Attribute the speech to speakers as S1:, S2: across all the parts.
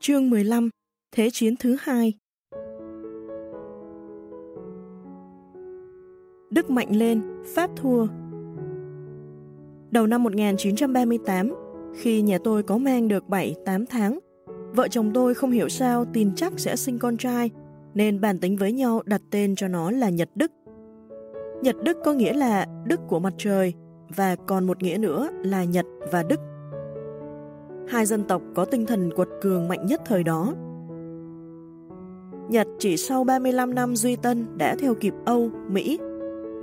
S1: Chương 15 Thế chiến thứ hai Đức mạnh lên, Pháp thua Đầu năm 1938, khi nhà tôi có mang được 7-8 tháng, vợ chồng tôi không hiểu sao tin chắc sẽ sinh con trai, nên bàn tính với nhau đặt tên cho nó là Nhật Đức. Nhật Đức có nghĩa là Đức của mặt trời, và còn một nghĩa nữa là Nhật và Đức. Hai dân tộc có tinh thần quật cường mạnh nhất thời đó. Nhật chỉ sau 35 năm duy tân đã theo kịp Âu, Mỹ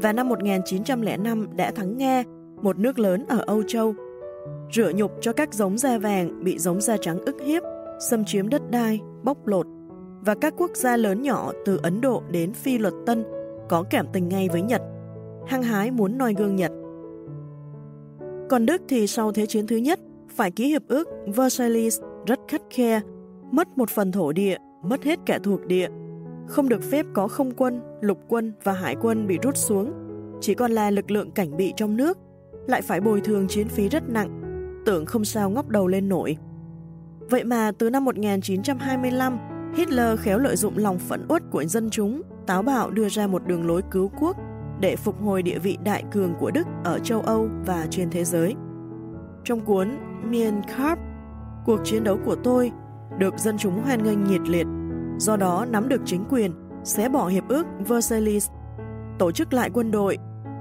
S1: và năm 1905 đã thắng Nga, một nước lớn ở Âu Châu, rửa nhục cho các giống da vàng bị giống da trắng ức hiếp, xâm chiếm đất đai, bóc lột và các quốc gia lớn nhỏ từ Ấn Độ đến Phi Luật Tân có cảm tình ngay với Nhật, hăng hái muốn noi gương Nhật. Còn Đức thì sau Thế chiến thứ nhất phải ký hiệp ước Versailles rất khắt khe, mất một phần thổ địa, mất hết cả thuộc địa. Không được phép có không quân, lục quân và hải quân bị rút xuống, chỉ còn là lực lượng cảnh bị trong nước, lại phải bồi thường chiến phí rất nặng, tưởng không sao ngóc đầu lên nổi. Vậy mà từ năm 1925, Hitler khéo lợi dụng lòng phẫn uất của dân chúng, táo bạo đưa ra một đường lối cứu quốc để phục hồi địa vị đại cường của Đức ở châu Âu và trên thế giới. Trong cuốn Crimean Carp, cuộc chiến đấu của tôi được dân chúng hoan nghênh nhiệt liệt, do đó nắm được chính quyền, sẽ bỏ hiệp ước Versailles, tổ chức lại quân đội,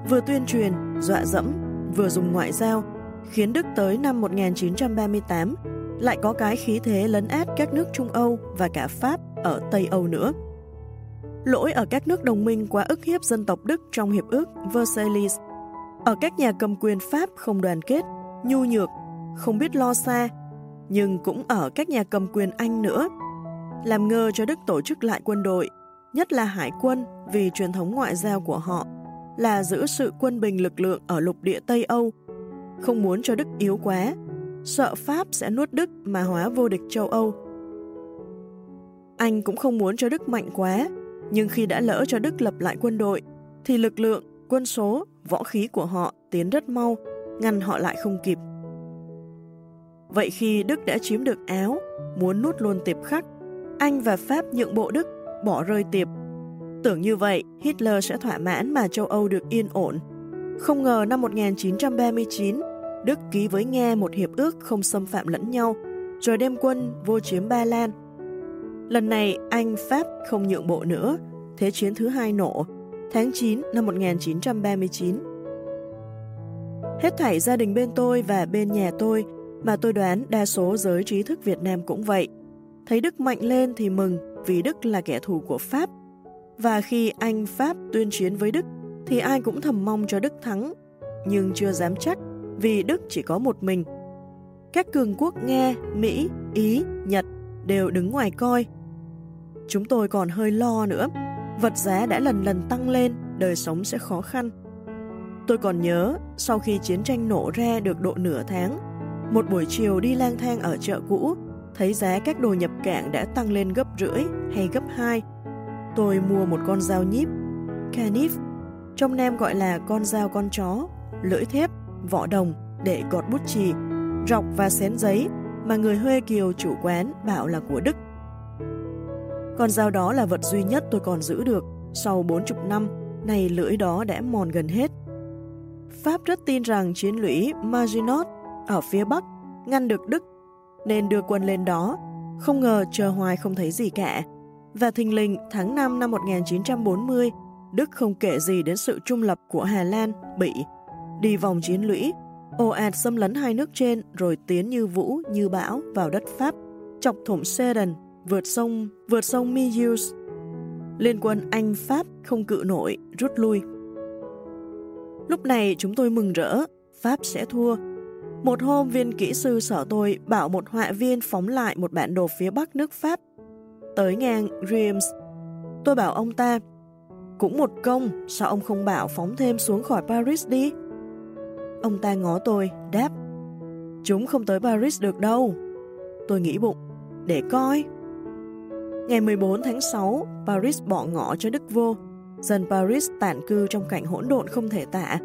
S1: vừa tuyên truyền, dọa dẫm, vừa dùng ngoại giao, khiến Đức tới năm 1938 lại có cái khí thế lấn át các nước Trung Âu và cả Pháp ở Tây Âu nữa. Lỗi ở các nước đồng minh quá ức hiếp dân tộc Đức trong hiệp ước Versailles, ở các nhà cầm quyền Pháp không đoàn kết, nhu nhược, không biết lo xa, nhưng cũng ở các nhà cầm quyền Anh nữa. Làm ngơ cho Đức tổ chức lại quân đội, nhất là hải quân vì truyền thống ngoại giao của họ là giữ sự quân bình lực lượng ở lục địa Tây Âu, không muốn cho Đức yếu quá, sợ Pháp sẽ nuốt Đức mà hóa vô địch châu Âu. Anh cũng không muốn cho Đức mạnh quá, nhưng khi đã lỡ cho Đức lập lại quân đội, thì lực lượng, quân số, võ khí của họ tiến rất mau, ngăn họ lại không kịp. Vậy khi Đức đã chiếm được Áo, muốn nút luôn tiệp khắc, Anh và Pháp nhượng bộ Đức, bỏ rơi tiệp. Tưởng như vậy, Hitler sẽ thỏa mãn mà châu Âu được yên ổn. Không ngờ năm 1939, Đức ký với Nga một hiệp ước không xâm phạm lẫn nhau, rồi đem quân vô chiếm Ba Lan. Lần này, Anh, Pháp không nhượng bộ nữa, Thế chiến thứ hai nổ, tháng 9 năm 1939. Hết thảy gia đình bên tôi và bên nhà tôi mà tôi đoán đa số giới trí thức Việt Nam cũng vậy. Thấy Đức mạnh lên thì mừng vì Đức là kẻ thù của Pháp. Và khi Anh Pháp tuyên chiến với Đức thì ai cũng thầm mong cho Đức thắng, nhưng chưa dám chắc vì Đức chỉ có một mình. Các cường quốc Nga, Mỹ, Ý, Nhật đều đứng ngoài coi. Chúng tôi còn hơi lo nữa, vật giá đã lần lần tăng lên, đời sống sẽ khó khăn. Tôi còn nhớ, sau khi chiến tranh nổ ra được độ nửa tháng, một buổi chiều đi lang thang ở chợ cũ, thấy giá các đồ nhập cảng đã tăng lên gấp rưỡi hay gấp hai. Tôi mua một con dao nhíp, canif, trong Nam gọi là con dao con chó, lưỡi thép, vỏ đồng để gọt bút chì, rọc và xén giấy mà người Huê Kiều chủ quán bảo là của Đức. Con dao đó là vật duy nhất tôi còn giữ được, sau 40 năm, này lưỡi đó đã mòn gần hết. Pháp rất tin rằng chiến lũy Maginot ở phía Bắc ngăn được Đức, nên đưa quân lên đó, không ngờ chờ hoài không thấy gì cả. Và thình lình tháng 5 năm 1940, Đức không kể gì đến sự trung lập của Hà Lan, Bỉ, đi vòng chiến lũy, ồ ạt xâm lấn hai nước trên rồi tiến như vũ, như bão vào đất Pháp, chọc thủng Sedan, vượt sông, vượt sông Meuse. Liên quân Anh-Pháp không cự nổi, rút lui. Lúc này chúng tôi mừng rỡ, Pháp sẽ thua. Một hôm viên kỹ sư sở tôi bảo một họa viên phóng lại một bản đồ phía bắc nước Pháp tới ngang Reims. Tôi bảo ông ta, cũng một công, sao ông không bảo phóng thêm xuống khỏi Paris đi? Ông ta ngó tôi, đáp, chúng không tới Paris được đâu. Tôi nghĩ bụng, để coi. Ngày 14 tháng 6, Paris bỏ ngõ cho Đức vô. Dân Paris tản cư trong cảnh hỗn độn không thể tả.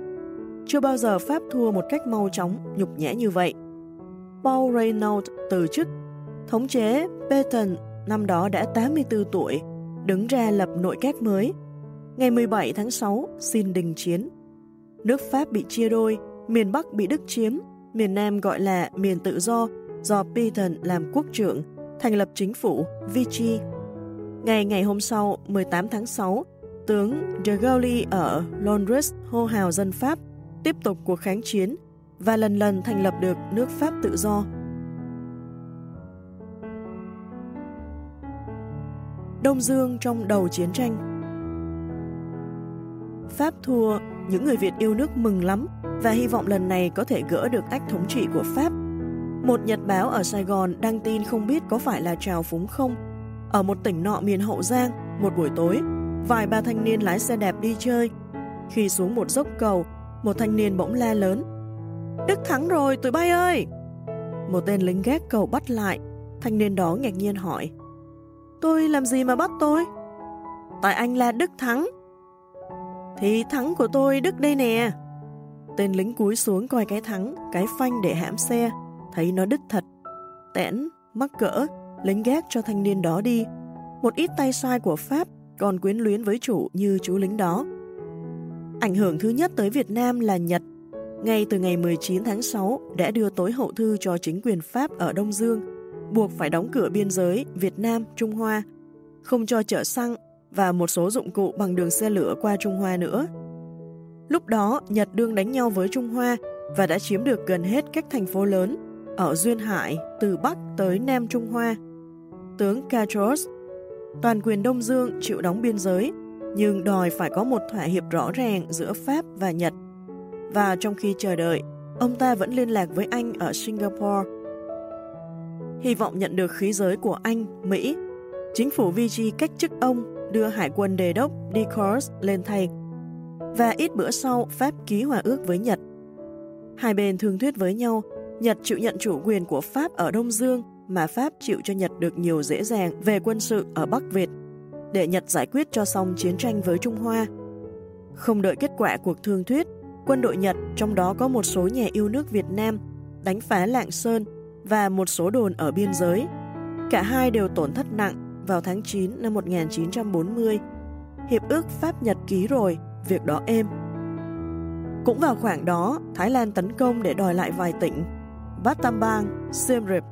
S1: Chưa bao giờ Pháp thua một cách mau chóng, nhục nhẽ như vậy. Paul Reynaud từ chức. Thống chế Peyton năm đó đã 84 tuổi, đứng ra lập nội các mới. Ngày 17 tháng 6 xin đình chiến. Nước Pháp bị chia đôi, miền Bắc bị Đức chiếm, miền Nam gọi là miền tự do do Peyton làm quốc trưởng, thành lập chính phủ Vichy. Ngày ngày hôm sau, 18 tháng 6, tướng de Gaulle ở Londres hô hào dân Pháp tiếp tục cuộc kháng chiến và lần lần thành lập được nước Pháp tự do. Đông Dương trong đầu chiến tranh Pháp thua, những người Việt yêu nước mừng lắm và hy vọng lần này có thể gỡ được ách thống trị của Pháp. Một nhật báo ở Sài Gòn đăng tin không biết có phải là trào phúng không. Ở một tỉnh nọ miền Hậu Giang, một buổi tối, vài ba thanh niên lái xe đẹp đi chơi. Khi xuống một dốc cầu, một thanh niên bỗng la lớn. Đức thắng rồi, tụi bay ơi! Một tên lính gác cầu bắt lại, thanh niên đó ngạc nhiên hỏi. Tôi làm gì mà bắt tôi? Tại anh là Đức Thắng. Thì thắng của tôi Đức đây nè. Tên lính cúi xuống coi cái thắng, cái phanh để hãm xe, thấy nó đứt thật. Tẽn, mắc cỡ, lính gác cho thanh niên đó đi. Một ít tay sai của Pháp còn quyến luyến với chủ như chú lính đó. Ảnh hưởng thứ nhất tới Việt Nam là Nhật. Ngay từ ngày 19 tháng 6 đã đưa tối hậu thư cho chính quyền Pháp ở Đông Dương, buộc phải đóng cửa biên giới Việt Nam, Trung Hoa, không cho chở xăng và một số dụng cụ bằng đường xe lửa qua Trung Hoa nữa. Lúc đó, Nhật đương đánh nhau với Trung Hoa và đã chiếm được gần hết các thành phố lớn ở Duyên Hải từ Bắc tới Nam Trung Hoa. Tướng Castros, toàn quyền Đông Dương chịu đóng biên giới, nhưng đòi phải có một thỏa hiệp rõ ràng giữa Pháp và Nhật. Và trong khi chờ đợi, ông ta vẫn liên lạc với Anh ở Singapore. Hy vọng nhận được khí giới của Anh, Mỹ. Chính phủ Vichy cách chức ông đưa hải quân đề đốc Decors lên thay. Và ít bữa sau, Pháp ký hòa ước với Nhật. Hai bên thương thuyết với nhau, Nhật chịu nhận chủ quyền của Pháp ở Đông Dương mà Pháp chịu cho Nhật được nhiều dễ dàng về quân sự ở Bắc Việt để Nhật giải quyết cho xong chiến tranh với Trung Hoa. Không đợi kết quả cuộc thương thuyết, quân đội Nhật, trong đó có một số nhà yêu nước Việt Nam, đánh phá Lạng Sơn và một số đồn ở biên giới. Cả hai đều tổn thất nặng vào tháng 9 năm 1940. Hiệp ước Pháp-Nhật ký rồi, việc đó êm. Cũng vào khoảng đó, Thái Lan tấn công để đòi lại vài tỉnh, Battambang, Siem Reap.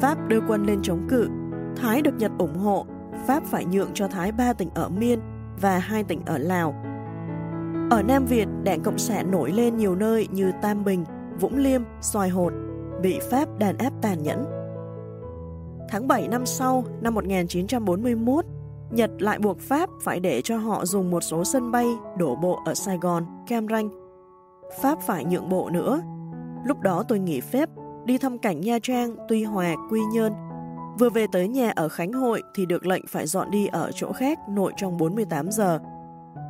S1: Pháp đưa quân lên chống cự, Thái được Nhật ủng hộ, Pháp phải nhượng cho Thái ba tỉnh ở Miên và hai tỉnh ở Lào. Ở Nam Việt, đảng Cộng sản nổi lên nhiều nơi như Tam Bình, Vũng Liêm, Xoài Hột, bị Pháp đàn áp tàn nhẫn. Tháng 7 năm sau, năm 1941, Nhật lại buộc Pháp phải để cho họ dùng một số sân bay đổ bộ ở Sài Gòn, Cam Ranh. Pháp phải nhượng bộ nữa. Lúc đó tôi nghỉ phép, đi thăm cảnh Nha Trang, Tuy Hòa, Quy Nhơn. Vừa về tới nhà ở Khánh Hội thì được lệnh phải dọn đi ở chỗ khác nội trong 48 giờ.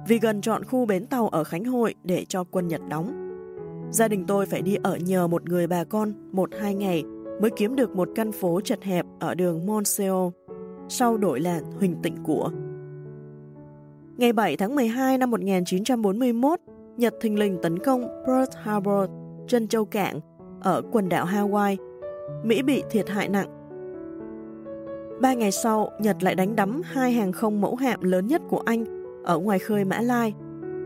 S1: Vì gần chọn khu bến tàu ở Khánh Hội để cho quân Nhật đóng. Gia đình tôi phải đi ở nhờ một người bà con một hai ngày mới kiếm được một căn phố chật hẹp ở đường Monseo, sau đổi là Huỳnh Tịnh Của. Ngày 7 tháng 12 năm 1941, Nhật thình lình tấn công Pearl Harbor, chân châu cảng, ở quần đảo Hawaii. Mỹ bị thiệt hại nặng. Ba ngày sau, Nhật lại đánh đắm hai hàng không mẫu hạm lớn nhất của Anh ở ngoài khơi Mã Lai.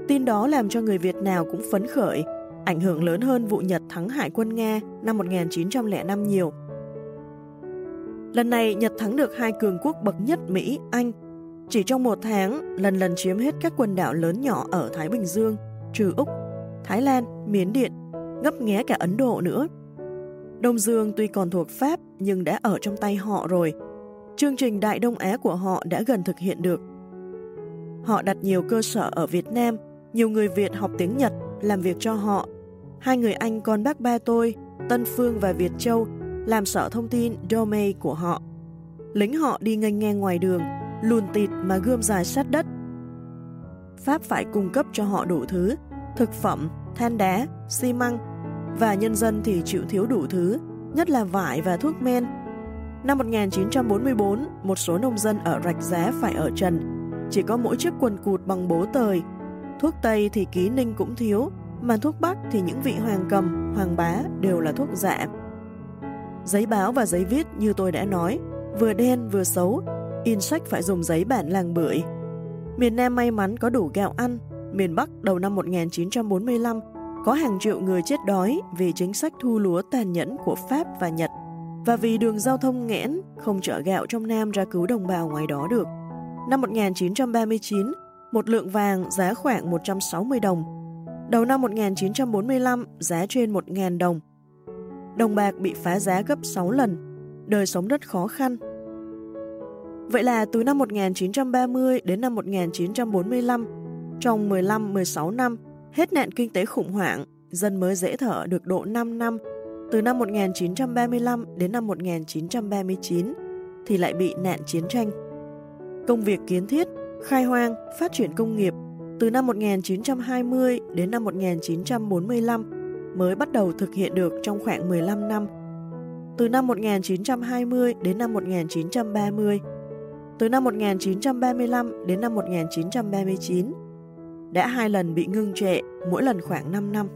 S1: Tin đó làm cho người Việt nào cũng phấn khởi ảnh hưởng lớn hơn vụ Nhật thắng Hải quân Nga năm 1905 nhiều. Lần này Nhật thắng được hai cường quốc bậc nhất Mỹ, Anh. Chỉ trong một tháng, lần lần chiếm hết các quần đảo lớn nhỏ ở Thái Bình Dương, trừ Úc, Thái Lan, Miến Điện, ngấp nghé cả Ấn Độ nữa. Đông Dương tuy còn thuộc Pháp nhưng đã ở trong tay họ rồi. Chương trình Đại Đông Á của họ đã gần thực hiện được. Họ đặt nhiều cơ sở ở Việt Nam, nhiều người Việt học tiếng Nhật làm việc cho họ. Hai người anh con bác ba tôi, Tân Phương và Việt Châu, làm sở thông tin domain của họ. Lính họ đi nganh ngang ngoài đường, lùn tịt mà gươm dài sát đất. Pháp phải cung cấp cho họ đủ thứ, thực phẩm, than đá, xi măng, và nhân dân thì chịu thiếu đủ thứ, nhất là vải và thuốc men. Năm 1944, một số nông dân ở Rạch Giá phải ở trần, chỉ có mỗi chiếc quần cụt bằng bố tời Thuốc Tây thì ký ninh cũng thiếu, mà thuốc Bắc thì những vị hoàng cầm, hoàng bá đều là thuốc dạ. Giấy báo và giấy viết như tôi đã nói, vừa đen vừa xấu, in sách phải dùng giấy bản làng bưởi. Miền Nam may mắn có đủ gạo ăn, miền Bắc đầu năm 1945 có hàng triệu người chết đói vì chính sách thu lúa tàn nhẫn của Pháp và Nhật và vì đường giao thông nghẽn không chở gạo trong Nam ra cứu đồng bào ngoài đó được. Năm 1939, một lượng vàng giá khoảng 160 đồng. Đầu năm 1945, giá trên 1.000 đồng. Đồng bạc bị phá giá gấp 6 lần, đời sống rất khó khăn. Vậy là từ năm 1930 đến năm 1945, trong 15-16 năm, hết nạn kinh tế khủng hoảng, dân mới dễ thở được độ 5 năm, từ năm 1935 đến năm 1939, thì lại bị nạn chiến tranh. Công việc kiến thiết, khai hoang, phát triển công nghiệp từ năm 1920 đến năm 1945 mới bắt đầu thực hiện được trong khoảng 15 năm. Từ năm 1920 đến năm 1930, từ năm 1935 đến năm 1939, đã hai lần bị ngưng trệ, mỗi lần khoảng 5 năm.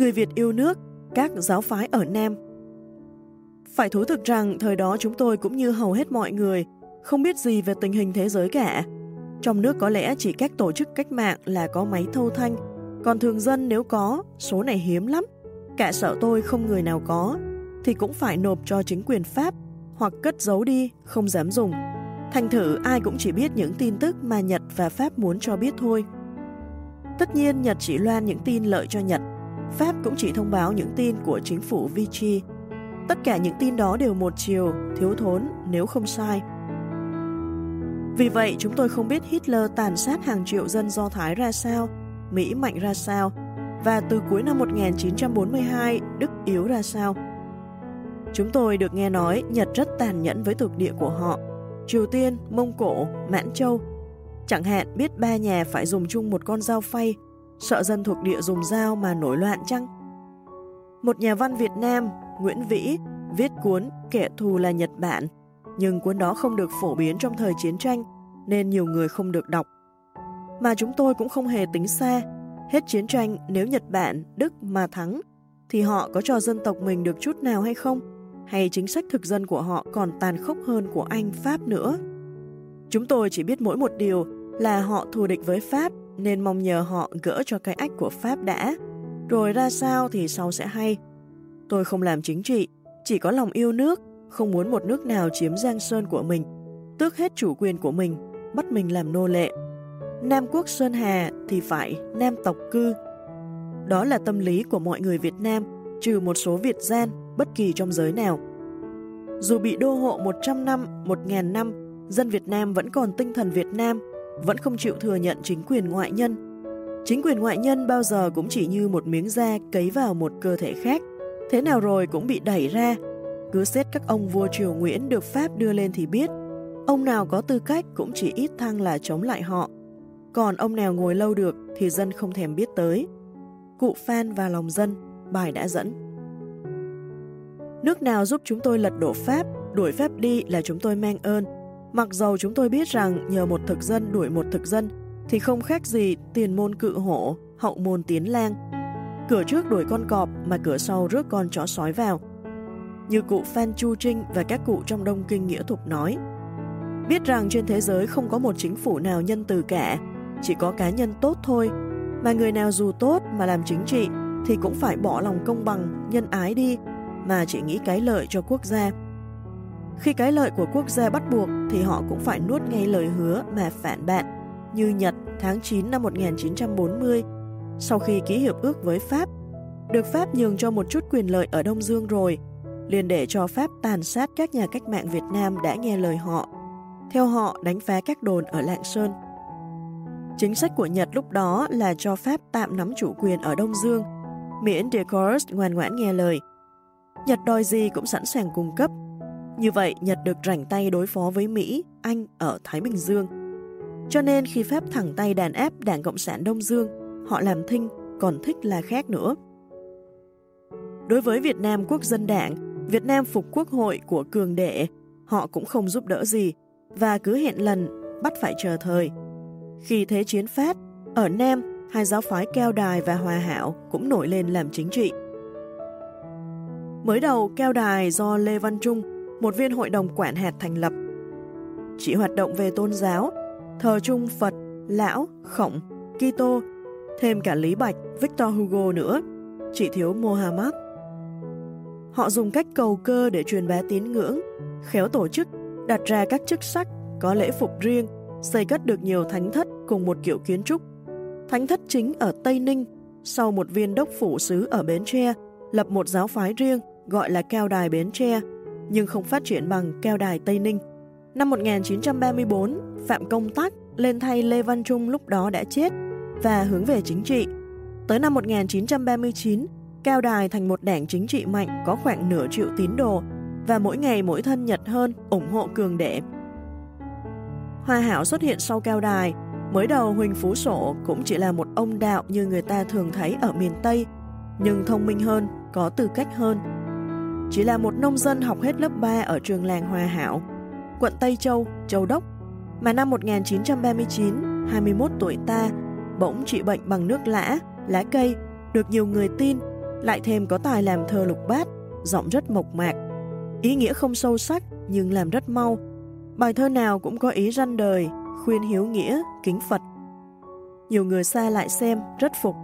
S1: Người Việt yêu nước, các giáo phái ở Nam phải thú thực rằng thời đó chúng tôi cũng như hầu hết mọi người, không biết gì về tình hình thế giới cả. Trong nước có lẽ chỉ các tổ chức cách mạng là có máy thâu thanh, còn thường dân nếu có, số này hiếm lắm. Cả sợ tôi không người nào có, thì cũng phải nộp cho chính quyền Pháp hoặc cất giấu đi, không dám dùng. Thành thử ai cũng chỉ biết những tin tức mà Nhật và Pháp muốn cho biết thôi. Tất nhiên Nhật chỉ loan những tin lợi cho Nhật, Pháp cũng chỉ thông báo những tin của chính phủ Vichy Tất cả những tin đó đều một chiều, thiếu thốn nếu không sai. Vì vậy, chúng tôi không biết Hitler tàn sát hàng triệu dân Do Thái ra sao, Mỹ mạnh ra sao, và từ cuối năm 1942, Đức yếu ra sao. Chúng tôi được nghe nói Nhật rất tàn nhẫn với thực địa của họ, Triều Tiên, Mông Cổ, Mãn Châu. Chẳng hạn biết ba nhà phải dùng chung một con dao phay, sợ dân thuộc địa dùng dao mà nổi loạn chăng? Một nhà văn Việt Nam, Nguyễn Vĩ, viết cuốn Kẻ thù là Nhật Bản, nhưng cuốn đó không được phổ biến trong thời chiến tranh nên nhiều người không được đọc. Mà chúng tôi cũng không hề tính xa, hết chiến tranh nếu Nhật Bản, Đức mà thắng, thì họ có cho dân tộc mình được chút nào hay không? Hay chính sách thực dân của họ còn tàn khốc hơn của Anh, Pháp nữa? Chúng tôi chỉ biết mỗi một điều là họ thù địch với Pháp nên mong nhờ họ gỡ cho cái ách của Pháp đã. Rồi ra sao thì sau sẽ hay. Tôi không làm chính trị, chỉ có lòng yêu nước, không muốn một nước nào chiếm giang sơn của mình, tước hết chủ quyền của mình, bắt mình làm nô lệ. Nam quốc Sơn Hà thì phải Nam tộc cư. Đó là tâm lý của mọi người Việt Nam, trừ một số Việt gian, bất kỳ trong giới nào. Dù bị đô hộ 100 năm, 1.000 năm, dân Việt Nam vẫn còn tinh thần Việt Nam, vẫn không chịu thừa nhận chính quyền ngoại nhân. Chính quyền ngoại nhân bao giờ cũng chỉ như một miếng da cấy vào một cơ thể khác, Thế nào rồi cũng bị đẩy ra. Cứ xét các ông vua triều Nguyễn được Pháp đưa lên thì biết, ông nào có tư cách cũng chỉ ít thăng là chống lại họ. Còn ông nào ngồi lâu được thì dân không thèm biết tới. Cụ Phan và lòng dân, bài đã dẫn. Nước nào giúp chúng tôi lật đổ Pháp, đuổi Pháp đi là chúng tôi mang ơn. Mặc dầu chúng tôi biết rằng nhờ một thực dân đuổi một thực dân thì không khác gì tiền môn cự hổ, hậu môn tiến lang, Cửa trước đuổi con cọp mà cửa sau rước con chó sói vào. Như cụ Phan Chu Trinh và các cụ trong Đông Kinh Nghĩa Thục nói, biết rằng trên thế giới không có một chính phủ nào nhân từ cả, chỉ có cá nhân tốt thôi, mà người nào dù tốt mà làm chính trị thì cũng phải bỏ lòng công bằng, nhân ái đi, mà chỉ nghĩ cái lợi cho quốc gia. Khi cái lợi của quốc gia bắt buộc thì họ cũng phải nuốt ngay lời hứa mà phản bạn, như Nhật tháng 9 năm 1940 sau khi ký hiệp ước với Pháp, được Pháp nhường cho một chút quyền lợi ở Đông Dương rồi, liền để cho Pháp tàn sát các nhà cách mạng Việt Nam đã nghe lời họ, theo họ đánh phá các đồn ở Lạng Sơn. Chính sách của Nhật lúc đó là cho Pháp tạm nắm chủ quyền ở Đông Dương, miễn de Gaulle ngoan ngoãn nghe lời. Nhật đòi gì cũng sẵn sàng cung cấp. Như vậy, Nhật được rảnh tay đối phó với Mỹ, Anh ở Thái Bình Dương. Cho nên khi Pháp thẳng tay đàn áp Đảng Cộng sản Đông Dương, họ làm thinh, còn thích là khác nữa. Đối với Việt Nam Quốc dân đảng, Việt Nam Phục Quốc hội của cường đệ, họ cũng không giúp đỡ gì và cứ hẹn lần bắt phải chờ thời. Khi thế chiến phát, ở Nam hai giáo phái Keo Đài và Hòa Hảo cũng nổi lên làm chính trị. Mới đầu, Keo Đài do Lê Văn Trung, một viên hội đồng quản hạt thành lập. Chỉ hoạt động về tôn giáo, thờ chung Phật, Lão, Khổng, Kitô, thêm cả Lý Bạch, Victor Hugo nữa, chỉ thiếu Mohammed. Họ dùng cách cầu cơ để truyền bá tín ngưỡng, khéo tổ chức, đặt ra các chức sắc, có lễ phục riêng, xây cất được nhiều thánh thất cùng một kiểu kiến trúc. Thánh thất chính ở Tây Ninh, sau một viên đốc phủ sứ ở Bến Tre, lập một giáo phái riêng gọi là Keo Đài Bến Tre, nhưng không phát triển bằng Keo Đài Tây Ninh. Năm 1934, Phạm Công Tắc lên thay Lê Văn Trung lúc đó đã chết và hướng về chính trị. Tới năm 1939, Cao Đài thành một đảng chính trị mạnh có khoảng nửa triệu tín đồ và mỗi ngày mỗi thân nhật hơn ủng hộ cường đệ. Hoa Hảo xuất hiện sau Cao Đài, mới đầu Huỳnh Phú Sổ cũng chỉ là một ông đạo như người ta thường thấy ở miền Tây, nhưng thông minh hơn, có tư cách hơn. Chỉ là một nông dân học hết lớp 3 ở trường làng Hòa Hảo, quận Tây Châu, Châu Đốc, mà năm 1939, 21 tuổi ta, bỗng trị bệnh bằng nước lã, lá cây, được nhiều người tin lại thêm có tài làm thơ lục bát, giọng rất mộc mạc. Ý nghĩa không sâu sắc nhưng làm rất mau. Bài thơ nào cũng có ý răn đời, khuyên hiếu nghĩa, kính Phật. Nhiều người xa lại xem, rất phục,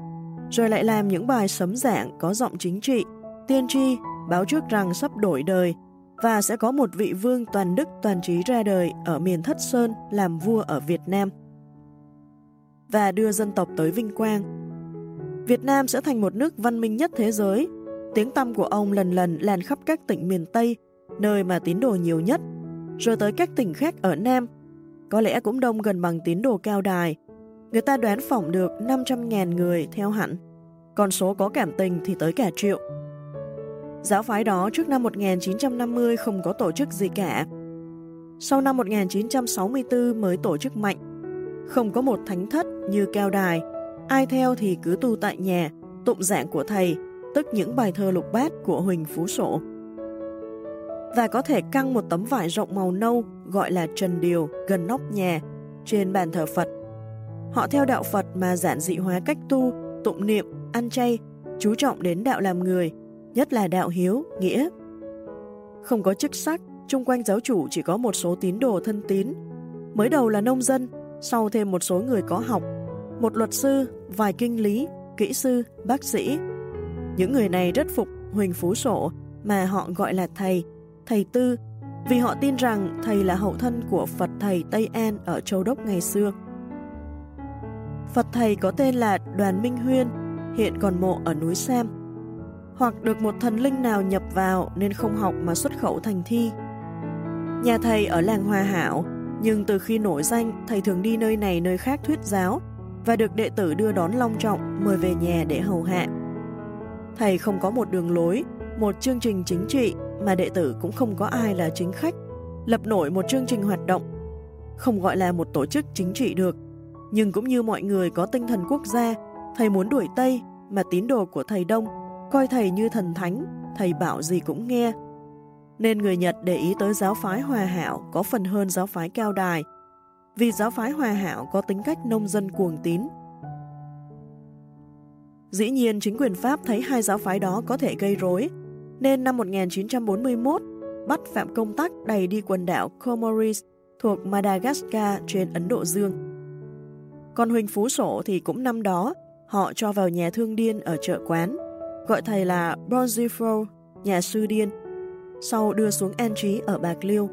S1: rồi lại làm những bài sấm dạng có giọng chính trị, tiên tri, báo trước rằng sắp đổi đời và sẽ có một vị vương toàn đức toàn trí ra đời ở miền Thất Sơn làm vua ở Việt Nam và đưa dân tộc tới vinh quang. Việt Nam sẽ thành một nước văn minh nhất thế giới. Tiếng tăm của ông lần lần lan khắp các tỉnh miền Tây, nơi mà tín đồ nhiều nhất, rồi tới các tỉnh khác ở Nam. Có lẽ cũng đông gần bằng tín đồ cao đài. Người ta đoán phỏng được 500.000 người theo hẳn. Con số có cảm tình thì tới cả triệu. Giáo phái đó trước năm 1950 không có tổ chức gì cả. Sau năm 1964 mới tổ chức mạnh. Không có một thánh thất như keo đài, Ai theo thì cứ tu tại nhà, tụng dạng của thầy, tức những bài thơ lục bát của Huỳnh Phú Sổ. Và có thể căng một tấm vải rộng màu nâu gọi là trần điều gần nóc nhà, trên bàn thờ Phật. Họ theo đạo Phật mà giản dị hóa cách tu, tụng niệm, ăn chay, chú trọng đến đạo làm người, nhất là đạo hiếu, nghĩa. Không có chức sắc, chung quanh giáo chủ chỉ có một số tín đồ thân tín. Mới đầu là nông dân, sau thêm một số người có học, một luật sư, vài kinh lý, kỹ sư, bác sĩ. Những người này rất phục Huỳnh Phú Sổ mà họ gọi là thầy, thầy tư, vì họ tin rằng thầy là hậu thân của Phật thầy Tây An ở Châu Đốc ngày xưa. Phật thầy có tên là Đoàn Minh Huyên, hiện còn mộ ở núi Sam. Hoặc được một thần linh nào nhập vào nên không học mà xuất khẩu thành thi. Nhà thầy ở làng Hòa Hảo, nhưng từ khi nổi danh, thầy thường đi nơi này nơi khác thuyết giáo, và được đệ tử đưa đón long trọng mời về nhà để hầu hạ. Thầy không có một đường lối, một chương trình chính trị mà đệ tử cũng không có ai là chính khách, lập nổi một chương trình hoạt động. Không gọi là một tổ chức chính trị được, nhưng cũng như mọi người có tinh thần quốc gia, thầy muốn đuổi Tây mà tín đồ của thầy Đông, coi thầy như thần thánh, thầy bảo gì cũng nghe. Nên người Nhật để ý tới giáo phái hòa hảo có phần hơn giáo phái cao đài, vì giáo phái hòa hảo có tính cách nông dân cuồng tín. Dĩ nhiên chính quyền Pháp thấy hai giáo phái đó có thể gây rối, nên năm 1941 bắt Phạm Công Tắc đầy đi quần đảo Comoris thuộc Madagascar trên Ấn Độ Dương. Còn Huỳnh Phú Sổ thì cũng năm đó, họ cho vào nhà thương điên ở chợ quán, gọi thầy là Bronzifro, nhà sư điên, sau đưa xuống an trí ở Bạc Liêu.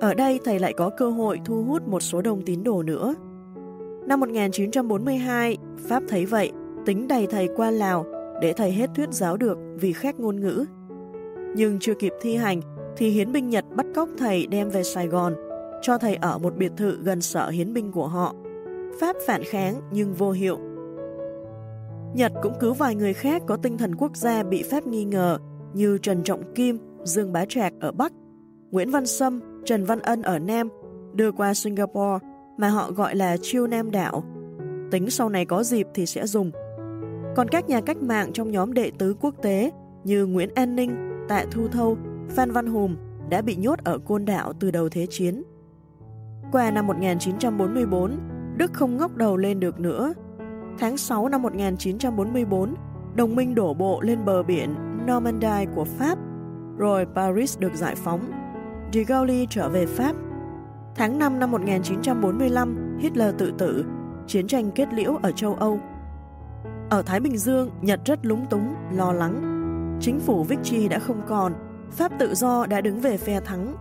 S1: Ở đây thầy lại có cơ hội thu hút một số đồng tín đồ nữa. Năm 1942, Pháp thấy vậy, tính đầy thầy qua Lào để thầy hết thuyết giáo được vì khác ngôn ngữ. Nhưng chưa kịp thi hành thì hiến binh Nhật bắt cóc thầy đem về Sài Gòn, cho thầy ở một biệt thự gần sở hiến binh của họ. Pháp phản kháng nhưng vô hiệu. Nhật cũng cứu vài người khác có tinh thần quốc gia bị Pháp nghi ngờ như Trần Trọng Kim, Dương Bá Trạc ở Bắc, Nguyễn Văn Sâm, Trần Văn Ân ở Nam đưa qua Singapore mà họ gọi là chiêu Nam đảo. Tính sau này có dịp thì sẽ dùng. Còn các nhà cách mạng trong nhóm đệ tứ quốc tế như Nguyễn An Ninh, Tạ Thu Thâu, Phan Văn Hùng đã bị nhốt ở côn đảo từ đầu Thế chiến. Qua năm 1944, Đức không ngóc đầu lên được nữa tháng 6 năm 1944, đồng minh đổ bộ lên bờ biển Normandy của Pháp, rồi Paris được giải phóng. De Gaulle trở về Pháp. Tháng 5 năm 1945, Hitler tự tử, chiến tranh kết liễu ở châu Âu. Ở Thái Bình Dương, Nhật rất lúng túng, lo lắng. Chính phủ Vichy đã không còn, Pháp tự do đã đứng về phe thắng.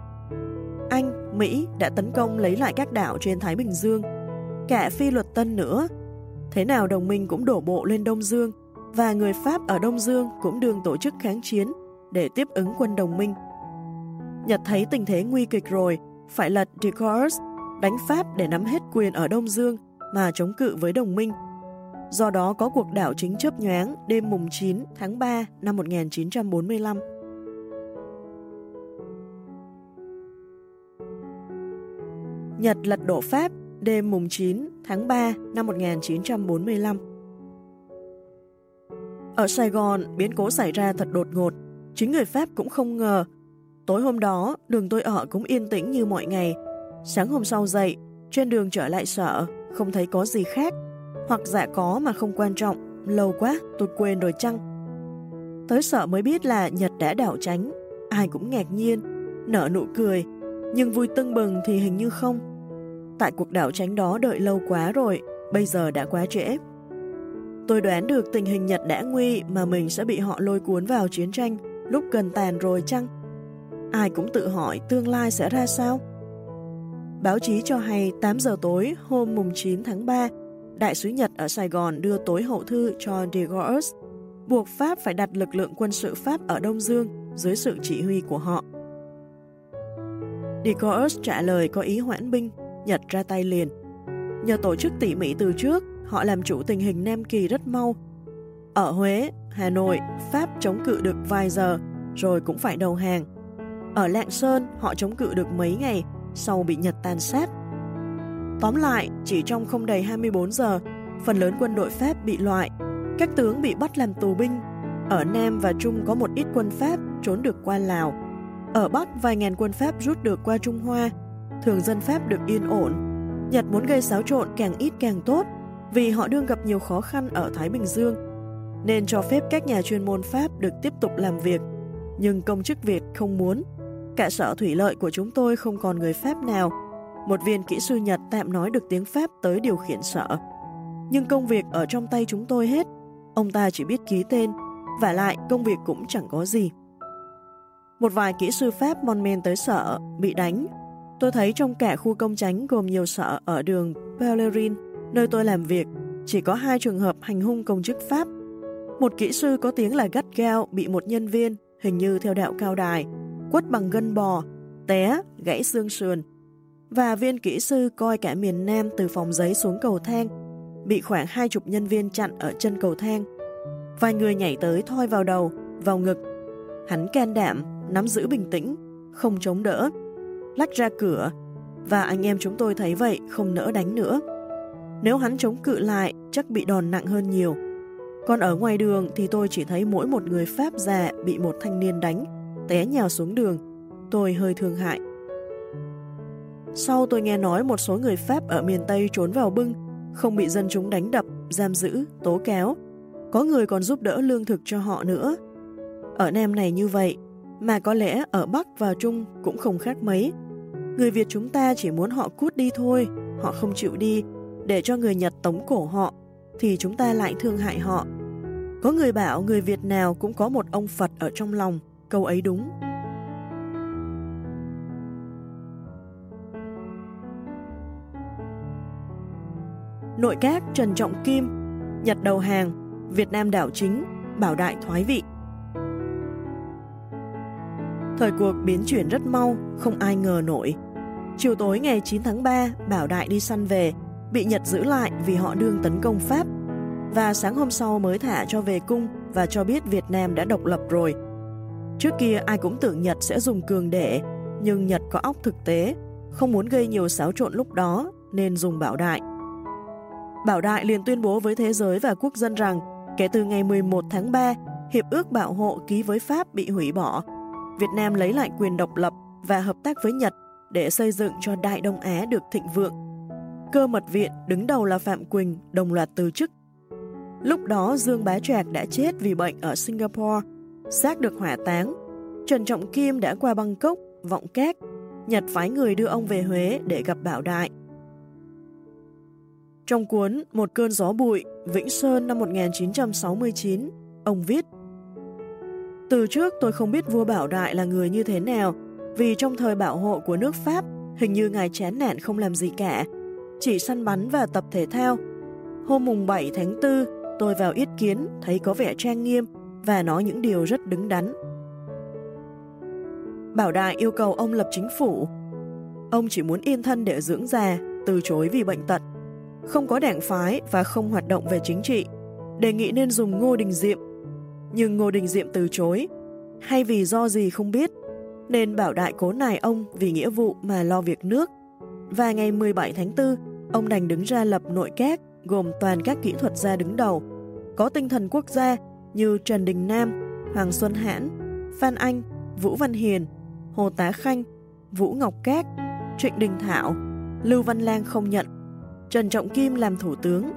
S1: Anh, Mỹ đã tấn công lấy lại các đảo trên Thái Bình Dương, cả phi luật tân nữa. Thế nào đồng minh cũng đổ bộ lên Đông Dương, và người Pháp ở Đông Dương cũng đương tổ chức kháng chiến để tiếp ứng quân đồng minh. Nhật thấy tình thế nguy kịch rồi, phải lật Decours, đánh Pháp để nắm hết quyền ở Đông Dương mà chống cự với đồng minh. Do đó có cuộc đảo chính chớp nhoáng đêm mùng 9 tháng 3 năm 1945. Nhật lật đổ Pháp đêm mùng 9 tháng 3 năm 1945. Ở Sài Gòn, biến cố xảy ra thật đột ngột. Chính người Pháp cũng không ngờ. Tối hôm đó, đường tôi ở cũng yên tĩnh như mọi ngày. Sáng hôm sau dậy, trên đường trở lại sợ, không thấy có gì khác. Hoặc dạ có mà không quan trọng, lâu quá tôi quên rồi chăng. Tới sợ mới biết là Nhật đã đảo tránh. Ai cũng ngạc nhiên, nở nụ cười. Nhưng vui tưng bừng thì hình như không. Tại cuộc đảo tránh đó đợi lâu quá rồi, bây giờ đã quá trễ. Tôi đoán được tình hình Nhật đã nguy mà mình sẽ bị họ lôi cuốn vào chiến tranh lúc gần tàn rồi chăng? Ai cũng tự hỏi tương lai sẽ ra sao? Báo chí cho hay 8 giờ tối hôm mùng 9 tháng 3, Đại sứ Nhật ở Sài Gòn đưa tối hậu thư cho de Gaulle, buộc Pháp phải đặt lực lượng quân sự Pháp ở Đông Dương dưới sự chỉ huy của họ. De Gaulle trả lời có ý hoãn binh, Nhật ra tay liền. Nhờ tổ chức tỉ mỉ từ trước, họ làm chủ tình hình Nam Kỳ rất mau. Ở Huế, Hà Nội, Pháp chống cự được vài giờ, rồi cũng phải đầu hàng. Ở Lạng Sơn, họ chống cự được mấy ngày, sau bị Nhật tàn sát. Tóm lại, chỉ trong không đầy 24 giờ, phần lớn quân đội Pháp bị loại, các tướng bị bắt làm tù binh. Ở Nam và Trung có một ít quân Pháp trốn được qua Lào. Ở Bắc, vài ngàn quân Pháp rút được qua Trung Hoa. Thường dân Pháp được yên ổn. Nhật muốn gây xáo trộn càng ít càng tốt, vì họ đương gặp nhiều khó khăn ở Thái Bình Dương, nên cho phép các nhà chuyên môn Pháp được tiếp tục làm việc, nhưng công chức Việt không muốn. Cả sở thủy lợi của chúng tôi không còn người Pháp nào. Một viên kỹ sư Nhật tạm nói được tiếng Pháp tới điều khiển sở. Nhưng công việc ở trong tay chúng tôi hết, ông ta chỉ biết ký tên, và lại công việc cũng chẳng có gì. Một vài kỹ sư Pháp mon men tới sở, bị đánh. Tôi thấy trong cả khu công tránh gồm nhiều sở ở đường Pellerin, Nơi tôi làm việc, chỉ có hai trường hợp hành hung công chức Pháp. Một kỹ sư có tiếng là gắt gao bị một nhân viên, hình như theo đạo cao đài, quất bằng gân bò, té, gãy xương sườn. Và viên kỹ sư coi cả miền Nam từ phòng giấy xuống cầu thang, bị khoảng hai chục nhân viên chặn ở chân cầu thang. Vài người nhảy tới thoi vào đầu, vào ngực. Hắn can đảm, nắm giữ bình tĩnh, không chống đỡ, lách ra cửa, và anh em chúng tôi thấy vậy không nỡ đánh nữa. Nếu hắn chống cự lại, chắc bị đòn nặng hơn nhiều. Còn ở ngoài đường thì tôi chỉ thấy mỗi một người Pháp già bị một thanh niên đánh, té nhào xuống đường. Tôi hơi thương hại. Sau tôi nghe nói một số người Pháp ở miền Tây trốn vào bưng, không bị dân chúng đánh đập, giam giữ, tố cáo. Có người còn giúp đỡ lương thực cho họ nữa. Ở Nam này như vậy, mà có lẽ ở Bắc và Trung cũng không khác mấy. Người Việt chúng ta chỉ muốn họ cút đi thôi, họ không chịu đi để cho người Nhật tống cổ họ, thì chúng ta lại thương hại họ. Có người bảo người Việt nào cũng có một ông Phật ở trong lòng, câu ấy đúng. Nội các Trần Trọng Kim, Nhật đầu hàng, Việt Nam đảo chính, bảo đại thoái vị. Thời cuộc biến chuyển rất mau, không ai ngờ nổi. Chiều tối ngày 9 tháng 3, Bảo Đại đi săn về, bị Nhật giữ lại vì họ đương tấn công Pháp, và sáng hôm sau mới thả cho về cung và cho biết Việt Nam đã độc lập rồi. Trước kia ai cũng tưởng Nhật sẽ dùng cường để, nhưng Nhật có óc thực tế, không muốn gây nhiều xáo trộn lúc đó nên dùng bảo đại. Bảo đại liền tuyên bố với thế giới và quốc dân rằng kể từ ngày 11 tháng 3, Hiệp ước bảo hộ ký với Pháp bị hủy bỏ. Việt Nam lấy lại quyền độc lập và hợp tác với Nhật để xây dựng cho Đại Đông Á được thịnh vượng Cơ mật viện đứng đầu là Phạm Quỳnh đồng loạt từ chức, Lúc đó Dương Bá Trạc đã chết vì bệnh ở Singapore, xác được hỏa táng. Trần Trọng Kim đã qua Bangkok, Vọng Cát, Nhật phái người đưa ông về Huế để gặp Bảo Đại. Trong cuốn Một cơn gió bụi, Vĩnh Sơn năm 1969, ông viết từ trước tôi không biết vua Bảo Đại là người như thế nào, vì trong thời bảo hộ của nước Pháp, hình như ngài chán nản không làm gì cả, chỉ săn bắn và tập thể thao. Hôm mùng 7 tháng 4, tôi vào yết kiến thấy có vẻ trang nghiêm và nói những điều rất đứng đắn. Bảo Đại yêu cầu ông lập chính phủ. Ông chỉ muốn yên thân để dưỡng già, từ chối vì bệnh tật. Không có đảng phái và không hoạt động về chính trị. Đề nghị nên dùng Ngô Đình Diệm. Nhưng Ngô Đình Diệm từ chối, hay vì do gì không biết, nên Bảo Đại cố nài ông vì nghĩa vụ mà lo việc nước. Và ngày 17 tháng 4, ông đành đứng ra lập nội các gồm toàn các kỹ thuật gia đứng đầu, có tinh thần quốc gia như Trần Đình Nam, Hoàng Xuân Hãn, Phan Anh, Vũ Văn Hiền, Hồ Tá Khanh, Vũ Ngọc Cát, Trịnh Đình Thảo, Lưu Văn Lang không nhận, Trần Trọng Kim làm thủ tướng.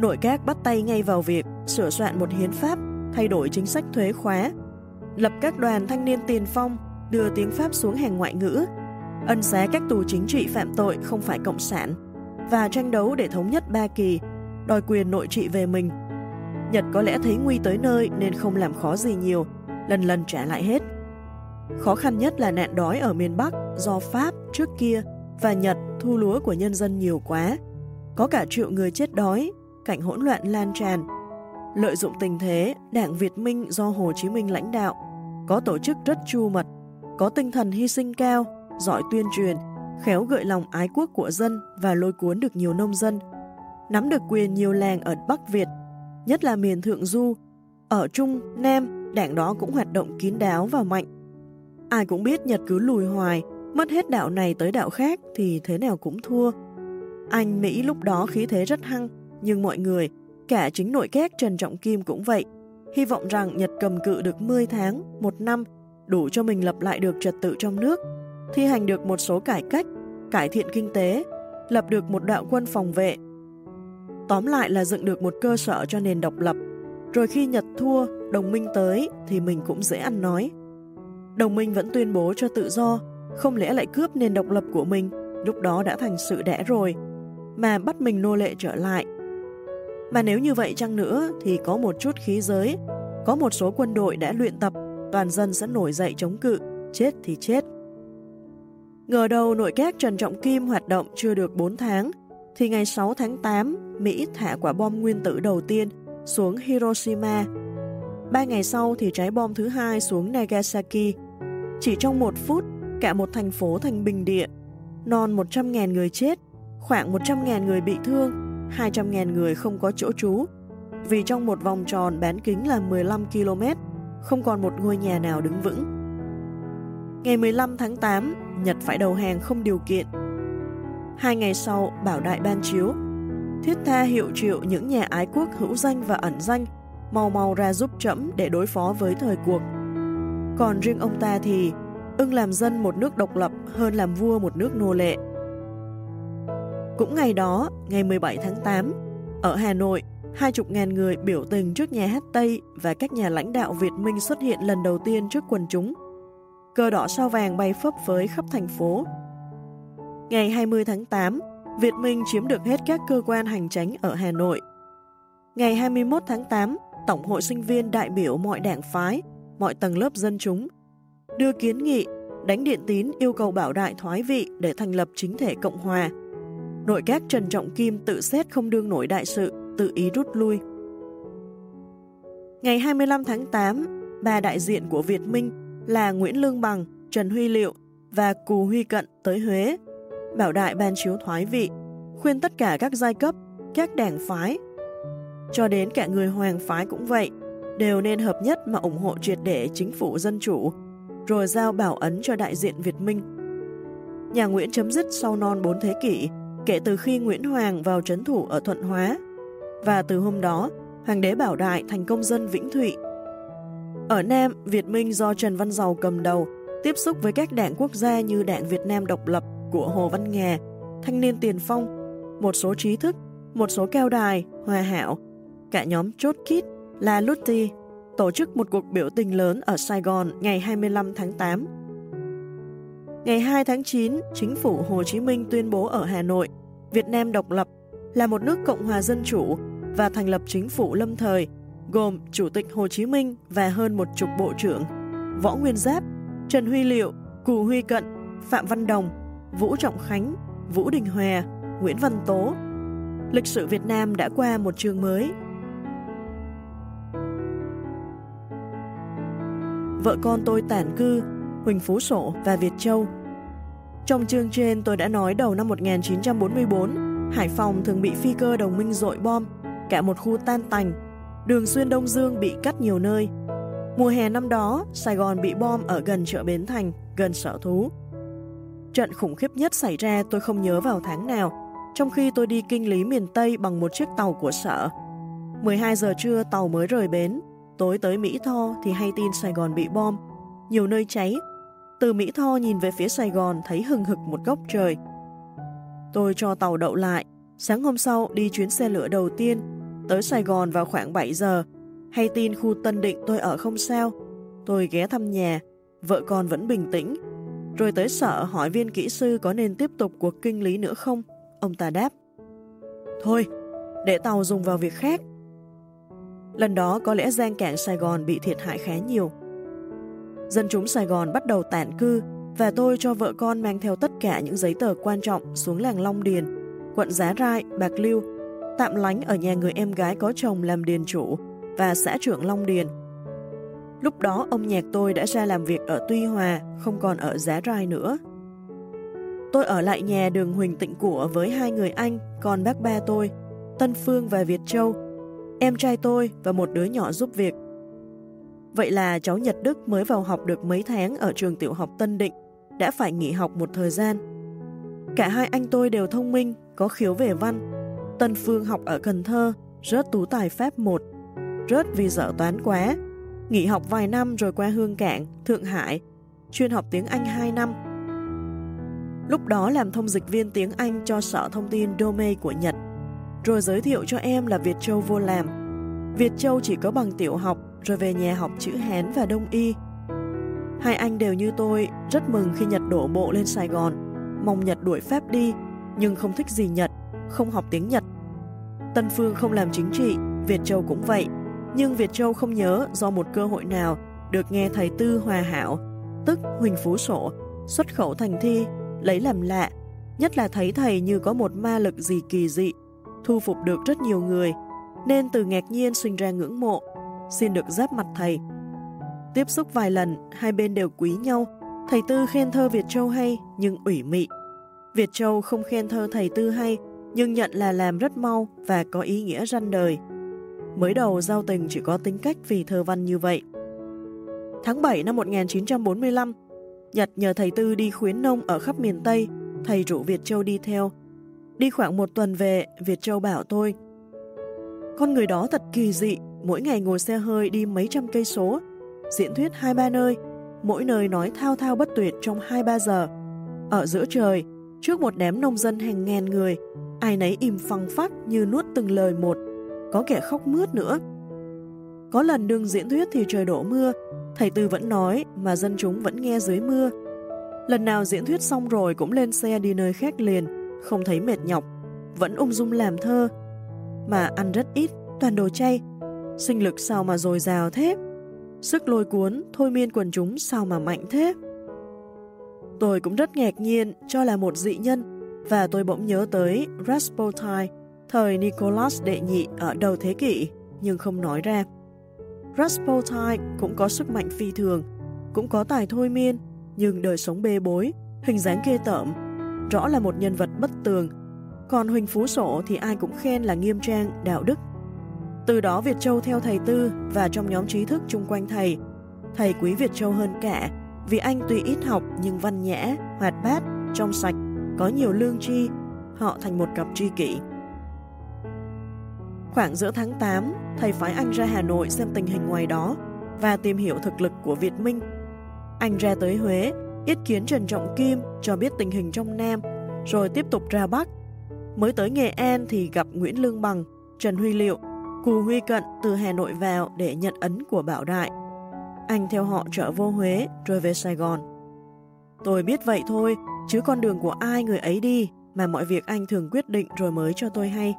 S1: Nội các bắt tay ngay vào việc sửa soạn một hiến pháp, thay đổi chính sách thuế khóa, lập các đoàn thanh niên tiền phong, đưa tiếng Pháp xuống hàng ngoại ngữ, ân xá các tù chính trị phạm tội không phải cộng sản, và tranh đấu để thống nhất Ba Kỳ, đòi quyền nội trị về mình. Nhật có lẽ thấy nguy tới nơi nên không làm khó gì nhiều, lần lần trả lại hết. Khó khăn nhất là nạn đói ở miền Bắc do Pháp trước kia và Nhật thu lúa của nhân dân nhiều quá. Có cả triệu người chết đói, cảnh hỗn loạn lan tràn. Lợi dụng tình thế, Đảng Việt Minh do Hồ Chí Minh lãnh đạo, có tổ chức rất chu mật, có tinh thần hy sinh cao, giỏi tuyên truyền, khéo gợi lòng ái quốc của dân và lôi cuốn được nhiều nông dân, nắm được quyền nhiều làng ở Bắc Việt, nhất là miền Thượng Du. Ở Trung, Nam, đảng đó cũng hoạt động kín đáo và mạnh. Ai cũng biết Nhật cứ lùi hoài, mất hết đạo này tới đạo khác thì thế nào cũng thua. Anh Mỹ lúc đó khí thế rất hăng, nhưng mọi người, cả chính nội các Trần Trọng Kim cũng vậy, hy vọng rằng Nhật cầm cự được 10 tháng, một năm, đủ cho mình lập lại được trật tự trong nước thi hành được một số cải cách, cải thiện kinh tế, lập được một đạo quân phòng vệ. Tóm lại là dựng được một cơ sở cho nền độc lập, rồi khi Nhật thua, đồng minh tới thì mình cũng dễ ăn nói. Đồng minh vẫn tuyên bố cho tự do, không lẽ lại cướp nền độc lập của mình, lúc đó đã thành sự đẻ rồi, mà bắt mình nô lệ trở lại. Mà nếu như vậy chăng nữa thì có một chút khí giới, có một số quân đội đã luyện tập, toàn dân sẽ nổi dậy chống cự, chết thì chết. Ngờ đầu nội các Trần Trọng Kim hoạt động chưa được 4 tháng, thì ngày 6 tháng 8, Mỹ thả quả bom nguyên tử đầu tiên xuống Hiroshima. Ba ngày sau thì trái bom thứ hai xuống Nagasaki. Chỉ trong một phút, cả một thành phố thành bình địa, non 100.000 người chết, khoảng 100.000 người bị thương, 200.000 người không có chỗ trú. Vì trong một vòng tròn bán kính là 15 km, không còn một ngôi nhà nào đứng vững. Ngày 15 tháng 8, Nhật phải đầu hàng không điều kiện. Hai ngày sau, Bảo Đại ban chiếu. Thiết tha hiệu triệu những nhà ái quốc hữu danh và ẩn danh mau mau ra giúp trẫm để đối phó với thời cuộc. Còn riêng ông ta thì ưng làm dân một nước độc lập hơn làm vua một nước nô lệ. Cũng ngày đó, ngày 17 tháng 8, ở Hà Nội, hai chục ngàn người biểu tình trước nhà hát Tây và các nhà lãnh đạo Việt Minh xuất hiện lần đầu tiên trước quần chúng cờ đỏ sao vàng bay phấp phới khắp thành phố. Ngày 20 tháng 8, Việt Minh chiếm được hết các cơ quan hành tránh ở Hà Nội. Ngày 21 tháng 8, Tổng hội sinh viên đại biểu mọi đảng phái, mọi tầng lớp dân chúng, đưa kiến nghị, đánh điện tín yêu cầu bảo đại thoái vị để thành lập chính thể Cộng Hòa. Nội các Trần Trọng Kim tự xét không đương nổi đại sự, tự ý rút lui. Ngày 25 tháng 8, ba đại diện của Việt Minh là Nguyễn Lương Bằng, Trần Huy Liệu và Cù Huy Cận tới Huế, bảo đại ban chiếu thoái vị, khuyên tất cả các giai cấp, các đảng phái, cho đến cả người hoàng phái cũng vậy, đều nên hợp nhất mà ủng hộ triệt để chính phủ dân chủ, rồi giao bảo ấn cho đại diện Việt Minh. Nhà Nguyễn chấm dứt sau non 4 thế kỷ, kể từ khi Nguyễn Hoàng vào trấn thủ ở Thuận Hóa, và từ hôm đó, Hoàng đế Bảo Đại thành công dân Vĩnh Thụy. Ở Nam, Việt Minh do Trần Văn Dầu cầm đầu, tiếp xúc với các đảng quốc gia như Đảng Việt Nam độc lập của Hồ Văn Nghè, Thanh niên Tiền Phong, một số trí thức, một số cao đài, hòa hảo, cả nhóm chốt kít là Lutti tổ chức một cuộc biểu tình lớn ở Sài Gòn ngày 25 tháng 8. Ngày 2 tháng 9, chính phủ Hồ Chí Minh tuyên bố ở Hà Nội, Việt Nam độc lập là một nước Cộng hòa Dân Chủ và thành lập chính phủ lâm thời, gồm Chủ tịch Hồ Chí Minh và hơn một chục bộ trưởng, Võ Nguyên Giáp, Trần Huy Liệu, Cù Huy Cận, Phạm Văn Đồng, Vũ Trọng Khánh, Vũ Đình Hòa, Nguyễn Văn Tố. Lịch sử Việt Nam đã qua một chương mới. Vợ con tôi tản cư, Huỳnh Phú Sổ và Việt Châu. Trong chương trên tôi đã nói đầu năm 1944, Hải Phòng thường bị phi cơ đồng minh dội bom, cả một khu tan tành, đường xuyên Đông Dương bị cắt nhiều nơi. Mùa hè năm đó, Sài Gòn bị bom ở gần chợ Bến Thành, gần sở thú. Trận khủng khiếp nhất xảy ra tôi không nhớ vào tháng nào, trong khi tôi đi kinh lý miền Tây bằng một chiếc tàu của sở. 12 giờ trưa tàu mới rời bến, tối tới Mỹ Tho thì hay tin Sài Gòn bị bom, nhiều nơi cháy. Từ Mỹ Tho nhìn về phía Sài Gòn thấy hừng hực một góc trời. Tôi cho tàu đậu lại, sáng hôm sau đi chuyến xe lửa đầu tiên, tới Sài Gòn vào khoảng 7 giờ. Hay tin khu Tân Định tôi ở không sao. Tôi ghé thăm nhà, vợ con vẫn bình tĩnh, rồi tới sở hỏi viên kỹ sư có nên tiếp tục cuộc kinh lý nữa không? Ông ta đáp. Thôi, để tàu dùng vào việc khác. Lần đó có lẽ giang cảng Sài Gòn bị thiệt hại khá nhiều. Dân chúng Sài Gòn bắt đầu tản cư và tôi cho vợ con mang theo tất cả những giấy tờ quan trọng xuống làng Long Điền, quận Giá Rai, Bạc Liêu, tạm lánh ở nhà người em gái có chồng làm điền chủ và xã trưởng Long Điền Lúc đó ông nhạc tôi đã ra làm việc ở Tuy Hòa, không còn ở Giá Rai nữa. Tôi ở lại nhà đường Huỳnh Tịnh Của với hai người anh, con bác ba tôi, Tân Phương và Việt Châu, em trai tôi và một đứa nhỏ giúp việc. Vậy là cháu Nhật Đức mới vào học được mấy tháng ở trường tiểu học Tân Định, đã phải nghỉ học một thời gian. Cả hai anh tôi đều thông minh, có khiếu về văn. Tân Phương học ở Cần Thơ, rớt tú tài Pháp 1, rớt vì dở toán quá, nghỉ học vài năm rồi qua Hương Cảng, Thượng Hải, chuyên học tiếng Anh 2 năm. Lúc đó làm thông dịch viên tiếng Anh cho Sở Thông tin Domain của Nhật, rồi giới thiệu cho em là Việt Châu vô làm. Việt Châu chỉ có bằng tiểu học, rồi về nhà học chữ Hán và Đông Y. Hai anh đều như tôi, rất mừng khi Nhật đổ bộ lên Sài Gòn, mong Nhật đuổi Pháp đi, nhưng không thích gì Nhật, không học tiếng Nhật. Tân Phương không làm chính trị, Việt Châu cũng vậy, nhưng Việt Châu không nhớ do một cơ hội nào được nghe thầy Tư Hòa Hảo, tức Huỳnh Phú Sổ, xuất khẩu thành thi, lấy làm lạ, nhất là thấy thầy như có một ma lực gì kỳ dị, thu phục được rất nhiều người, nên từ ngạc nhiên sinh ra ngưỡng mộ, xin được giáp mặt thầy. Tiếp xúc vài lần, hai bên đều quý nhau, thầy Tư khen thơ Việt Châu hay nhưng ủy mị. Việt Châu không khen thơ thầy Tư hay, nhưng nhận là làm rất mau và có ý nghĩa răn đời. Mới đầu giao tình chỉ có tính cách vì thơ văn như vậy. Tháng 7 năm 1945, Nhật nhờ thầy Tư đi khuyến nông ở khắp miền Tây, thầy rủ Việt Châu đi theo. Đi khoảng một tuần về, Việt Châu bảo tôi, con người đó thật kỳ dị, mỗi ngày ngồi xe hơi đi mấy trăm cây số, diễn thuyết hai ba nơi, mỗi nơi nói thao thao bất tuyệt trong hai ba giờ. Ở giữa trời, trước một đám nông dân hàng ngàn người, ai nấy im phăng phát như nuốt từng lời một, có kẻ khóc mướt nữa. Có lần đương diễn thuyết thì trời đổ mưa, thầy Tư vẫn nói mà dân chúng vẫn nghe dưới mưa. Lần nào diễn thuyết xong rồi cũng lên xe đi nơi khác liền, không thấy mệt nhọc, vẫn ung dung làm thơ. Mà ăn rất ít, toàn đồ chay, sinh lực sao mà dồi dào thế? Sức lôi cuốn, thôi miên quần chúng sao mà mạnh thế? Tôi cũng rất ngạc nhiên cho là một dị nhân và tôi bỗng nhớ tới Rasputin thời Nicholas đệ nhị ở đầu thế kỷ, nhưng không nói ra. Rasputin cũng có sức mạnh phi thường, cũng có tài thôi miên, nhưng đời sống bê bối, hình dáng ghê tởm, rõ là một nhân vật bất tường. Còn Huỳnh Phú Sổ thì ai cũng khen là nghiêm trang, đạo đức. Từ đó Việt Châu theo thầy Tư và trong nhóm trí thức chung quanh thầy, thầy quý Việt Châu hơn cả vì anh tuy ít học nhưng văn nhã, hoạt bát, trong sạch, có nhiều lương tri, họ thành một cặp tri kỷ. Khoảng giữa tháng 8, thầy phái anh ra Hà Nội xem tình hình ngoài đó và tìm hiểu thực lực của Việt Minh. Anh ra tới Huế, yết kiến Trần Trọng Kim cho biết tình hình trong Nam, rồi tiếp tục ra Bắc. Mới tới Nghệ An thì gặp Nguyễn Lương Bằng, Trần Huy Liệu, Cù Huy Cận từ Hà Nội vào để nhận ấn của Bảo Đại. Anh theo họ trở vô Huế rồi về Sài Gòn. Tôi biết vậy thôi, chứ con đường của ai người ấy đi mà mọi việc anh thường quyết định rồi mới cho tôi hay.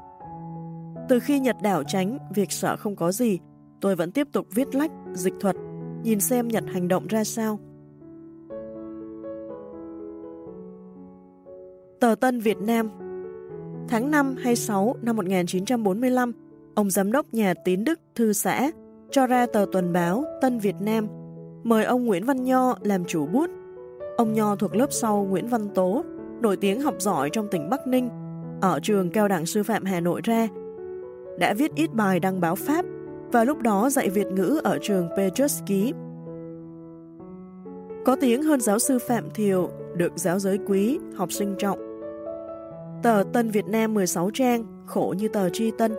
S1: Từ khi Nhật đảo tránh, việc sợ không có gì, tôi vẫn tiếp tục viết lách, dịch thuật, nhìn xem Nhật hành động ra sao. Tờ Tân Việt Nam Tháng 5 hay 6 năm 1945, ông giám đốc nhà tín đức thư xã cho ra tờ tuần báo Tân Việt Nam, mời ông Nguyễn Văn Nho làm chủ bút. Ông Nho thuộc lớp sau Nguyễn Văn Tố, nổi tiếng học giỏi trong tỉnh Bắc Ninh, ở trường Cao đẳng Sư phạm Hà Nội ra. Đã viết ít bài đăng báo Pháp và lúc đó dạy Việt ngữ ở trường Petruski. Có tiếng hơn giáo sư Phạm Thiều, được giáo giới quý, học sinh trọng. Tờ Tân Việt Nam 16 trang, khổ như tờ Tri Tân,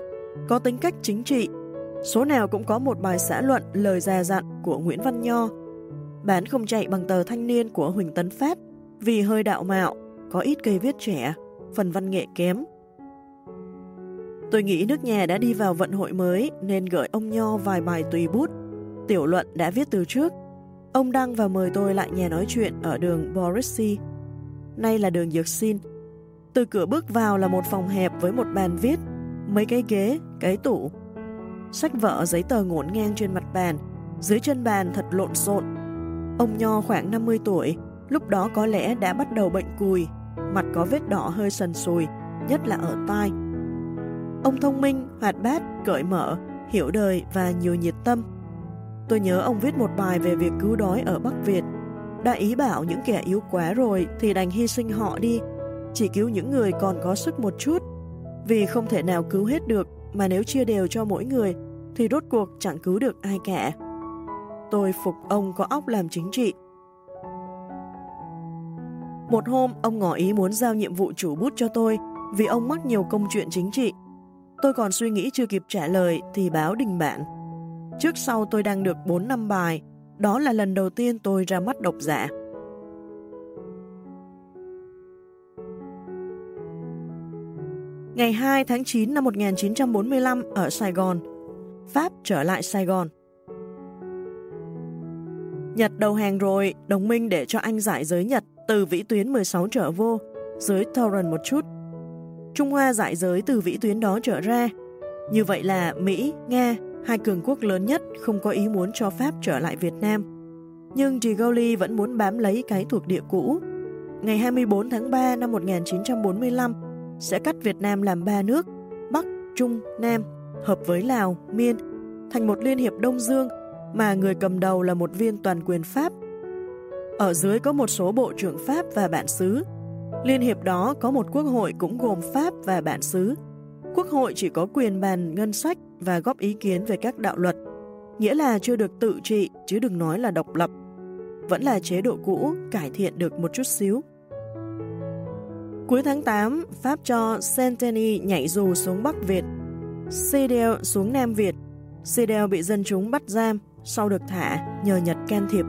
S1: có tính cách chính trị. Số nào cũng có một bài xã luận lời già dặn của Nguyễn Văn Nho. Bán không chạy bằng tờ thanh niên của Huỳnh Tấn Phát vì hơi đạo mạo, có ít cây viết trẻ, phần văn nghệ kém. Tôi nghĩ nước nhà đã đi vào vận hội mới nên gửi ông Nho vài bài tùy bút. Tiểu luận đã viết từ trước. Ông đăng và mời tôi lại nhà nói chuyện ở đường Borissi. Nay là đường Dược Xin. Từ cửa bước vào là một phòng hẹp với một bàn viết, mấy cái ghế, cái tủ. Sách vở giấy tờ ngổn ngang trên mặt bàn, dưới chân bàn thật lộn xộn. Ông Nho khoảng 50 tuổi, lúc đó có lẽ đã bắt đầu bệnh cùi, mặt có vết đỏ hơi sần sùi, nhất là ở tai. Ông thông minh, hoạt bát, cởi mở, hiểu đời và nhiều nhiệt tâm. Tôi nhớ ông viết một bài về việc cứu đói ở Bắc Việt. Đã ý bảo những kẻ yếu quá rồi thì đành hy sinh họ đi, chỉ cứu những người còn có sức một chút. Vì không thể nào cứu hết được, mà nếu chia đều cho mỗi người, thì rốt cuộc chẳng cứu được ai cả. Tôi phục ông có óc làm chính trị. Một hôm, ông ngỏ ý muốn giao nhiệm vụ chủ bút cho tôi vì ông mắc nhiều công chuyện chính trị. Tôi còn suy nghĩ chưa kịp trả lời thì báo đình bản. Trước sau tôi đang được 4 năm bài, đó là lần đầu tiên tôi ra mắt độc giả. Ngày 2 tháng 9 năm 1945 ở Sài Gòn, Pháp trở lại Sài Gòn. Nhật đầu hàng rồi, đồng minh để cho anh giải giới Nhật từ vĩ tuyến 16 trở vô, dưới Torrent một chút. Trung Hoa giải giới từ vĩ tuyến đó trở ra. Như vậy là Mỹ, Nga, hai cường quốc lớn nhất không có ý muốn cho Pháp trở lại Việt Nam. Nhưng de vẫn muốn bám lấy cái thuộc địa cũ. Ngày 24 tháng 3 năm 1945 sẽ cắt Việt Nam làm ba nước, Bắc, Trung, Nam, hợp với Lào, Miên, thành một liên hiệp Đông Dương mà người cầm đầu là một viên toàn quyền Pháp. Ở dưới có một số bộ trưởng Pháp và bản xứ, Liên hiệp đó có một quốc hội cũng gồm Pháp và bản xứ. Quốc hội chỉ có quyền bàn ngân sách và góp ý kiến về các đạo luật, nghĩa là chưa được tự trị chứ đừng nói là độc lập. Vẫn là chế độ cũ, cải thiện được một chút xíu. Cuối tháng 8, Pháp cho Centeny nhảy dù xuống Bắc Việt, Cedel xuống Nam Việt. Cedel bị dân chúng bắt giam, sau được thả nhờ Nhật can thiệp.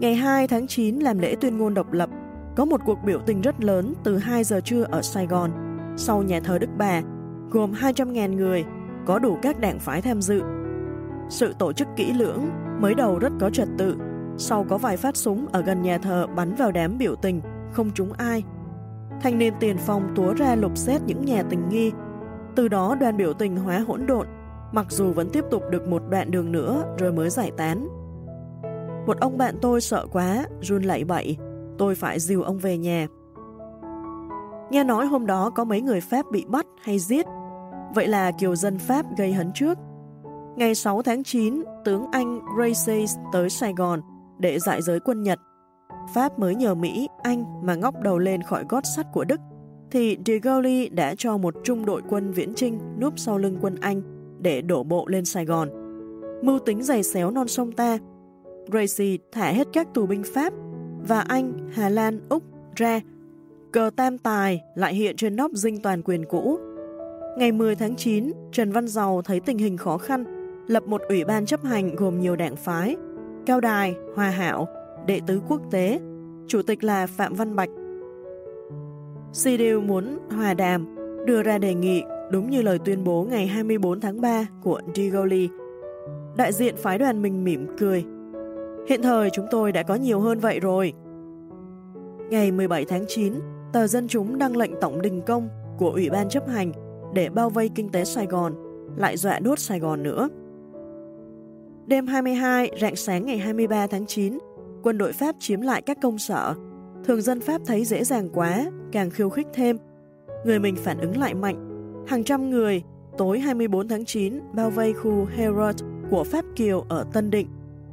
S1: Ngày 2 tháng 9 làm lễ tuyên ngôn độc lập, có một cuộc biểu tình rất lớn từ 2 giờ trưa ở Sài Gòn, sau nhà thờ Đức Bà, gồm 200.000 người, có đủ các đảng phái tham dự. Sự tổ chức kỹ lưỡng, mới đầu rất có trật tự, sau có vài phát súng ở gần nhà thờ bắn vào đám biểu tình, không trúng ai. Thanh niên tiền phong túa ra lục xét những nhà tình nghi, từ đó đoàn biểu tình hóa hỗn độn, mặc dù vẫn tiếp tục được một đoạn đường nữa rồi mới giải tán. Một ông bạn tôi sợ quá, run lẩy bậy, tôi phải dìu ông về nhà. Nghe nói hôm đó có mấy người Pháp bị bắt hay giết, vậy là kiều dân Pháp gây hấn trước. Ngày 6 tháng 9, tướng Anh Graces tới Sài Gòn để giải giới quân Nhật. Pháp mới nhờ Mỹ, Anh mà ngóc đầu lên khỏi gót sắt của Đức, thì de Gaulle đã cho một trung đội quân viễn trinh núp sau lưng quân Anh để đổ bộ lên Sài Gòn. Mưu tính giày xéo non sông ta, Gracie thả hết các tù binh Pháp và Anh, Hà Lan, Úc ra. Cờ tam tài lại hiện trên nóc dinh toàn quyền cũ. Ngày 10 tháng 9, Trần Văn Dầu thấy tình hình khó khăn, lập một ủy ban chấp hành gồm nhiều đảng phái, Cao Đài, Hòa Hảo, Đệ tứ Quốc tế, Chủ tịch là Phạm Văn Bạch. Siêu muốn hòa đàm, đưa ra đề nghị đúng như lời tuyên bố ngày 24 tháng 3 của Digoli. Đại diện phái đoàn mình mỉm cười. Hiện thời chúng tôi đã có nhiều hơn vậy rồi. Ngày 17 tháng 9, tờ Dân Chúng đăng lệnh tổng đình công của Ủy ban chấp hành để bao vây kinh tế Sài Gòn, lại dọa đốt Sài Gòn nữa. Đêm 22, rạng sáng ngày 23 tháng 9, quân đội Pháp chiếm lại các công sở. Thường dân Pháp thấy dễ dàng quá, càng khiêu khích thêm. Người mình phản ứng lại mạnh. Hàng trăm người, tối 24 tháng 9, bao vây khu Herod của Pháp Kiều ở Tân Định,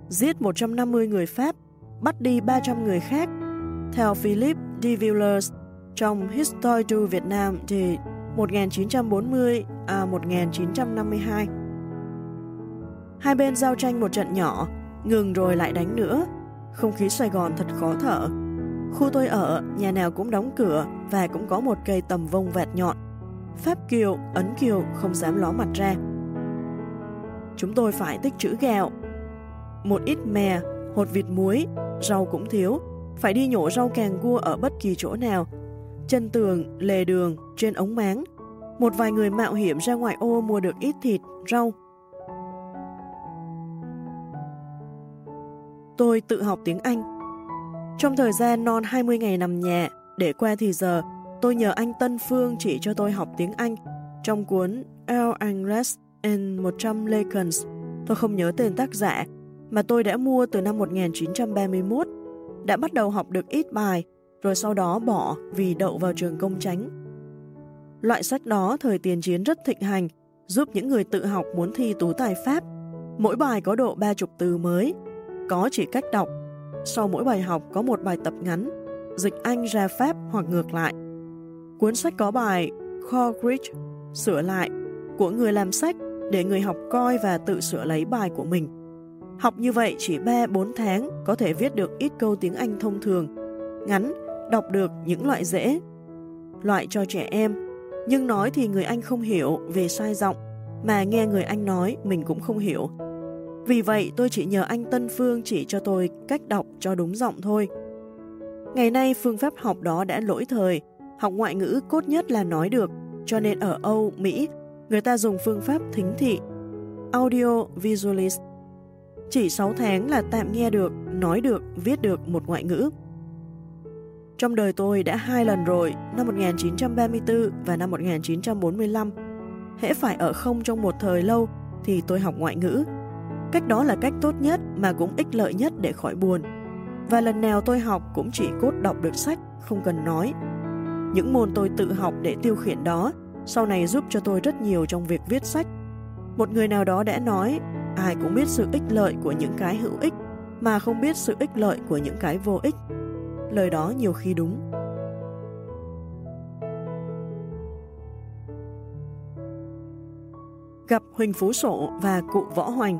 S1: giết 150 người Pháp, bắt đi 300 người khác. Theo Philip de Villers, trong History du Việt Nam thì 1940 à 1952. Hai bên giao tranh một trận nhỏ, ngừng rồi lại đánh nữa. Không khí Sài Gòn thật khó thở. Khu tôi ở, nhà nào cũng đóng cửa và cũng có một cây tầm vông vẹt nhọn. Pháp Kiều, Ấn Kiều không dám ló mặt ra. Chúng tôi phải tích trữ gạo. Một ít mè, hột vịt muối, rau cũng thiếu. Phải đi nhổ rau càng cua ở bất kỳ chỗ nào. Chân tường, lề đường, trên ống máng. Một vài người mạo hiểm ra ngoài ô mua được ít thịt, rau, tôi tự học tiếng Anh. Trong thời gian non 20 ngày nằm nhà, để qua thì giờ, tôi nhờ anh Tân Phương chỉ cho tôi học tiếng Anh trong cuốn El Angles and 100 Lessons. Tôi không nhớ tên tác giả, mà tôi đã mua từ năm 1931. Đã bắt đầu học được ít bài, rồi sau đó bỏ vì đậu vào trường công tránh. Loại sách đó thời tiền chiến rất thịnh hành, giúp những người tự học muốn thi tú tài Pháp. Mỗi bài có độ 30 từ mới, có chỉ cách đọc. Sau mỗi bài học có một bài tập ngắn, dịch Anh ra Pháp hoặc ngược lại. Cuốn sách có bài Coleridge sửa lại của người làm sách để người học coi và tự sửa lấy bài của mình. Học như vậy chỉ 3-4 tháng có thể viết được ít câu tiếng Anh thông thường, ngắn, đọc được những loại dễ, loại cho trẻ em. Nhưng nói thì người Anh không hiểu về sai giọng, mà nghe người Anh nói mình cũng không hiểu. Vì vậy tôi chỉ nhờ anh Tân Phương chỉ cho tôi cách đọc cho đúng giọng thôi. Ngày nay phương pháp học đó đã lỗi thời, học ngoại ngữ cốt nhất là nói được, cho nên ở Âu, Mỹ, người ta dùng phương pháp thính thị, audio visualist. Chỉ 6 tháng là tạm nghe được, nói được, viết được một ngoại ngữ. Trong đời tôi đã hai lần rồi, năm 1934 và năm 1945. Hễ phải ở không trong một thời lâu thì tôi học ngoại ngữ, Cách đó là cách tốt nhất mà cũng ích lợi nhất để khỏi buồn. Và lần nào tôi học cũng chỉ cốt đọc được sách, không cần nói. Những môn tôi tự học để tiêu khiển đó sau này giúp cho tôi rất nhiều trong việc viết sách. Một người nào đó đã nói, ai cũng biết sự ích lợi của những cái hữu ích, mà không biết sự ích lợi của những cái vô ích. Lời đó nhiều khi đúng. Gặp Huỳnh Phú Sổ và cụ Võ Hoành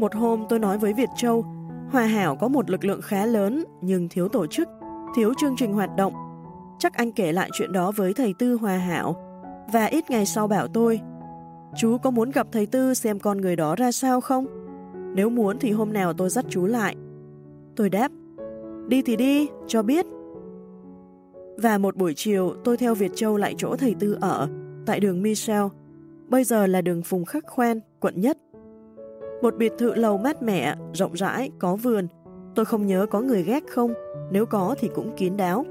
S1: một hôm tôi nói với Việt Châu, Hòa Hảo có một lực lượng khá lớn nhưng thiếu tổ chức, thiếu chương trình hoạt động. Chắc anh kể lại chuyện đó với thầy Tư Hòa Hảo. Và ít ngày sau bảo tôi, chú có muốn gặp thầy Tư xem con người đó ra sao không? Nếu muốn thì hôm nào tôi dắt chú lại. Tôi đáp, đi thì đi, cho biết. Và một buổi chiều tôi theo Việt Châu lại chỗ thầy Tư ở, tại đường Michel. Bây giờ là đường Phùng Khắc Khoan, quận Nhất. Một biệt thự lầu mát mẻ, rộng rãi, có vườn. Tôi không nhớ có người ghét không, nếu có thì cũng kín đáo.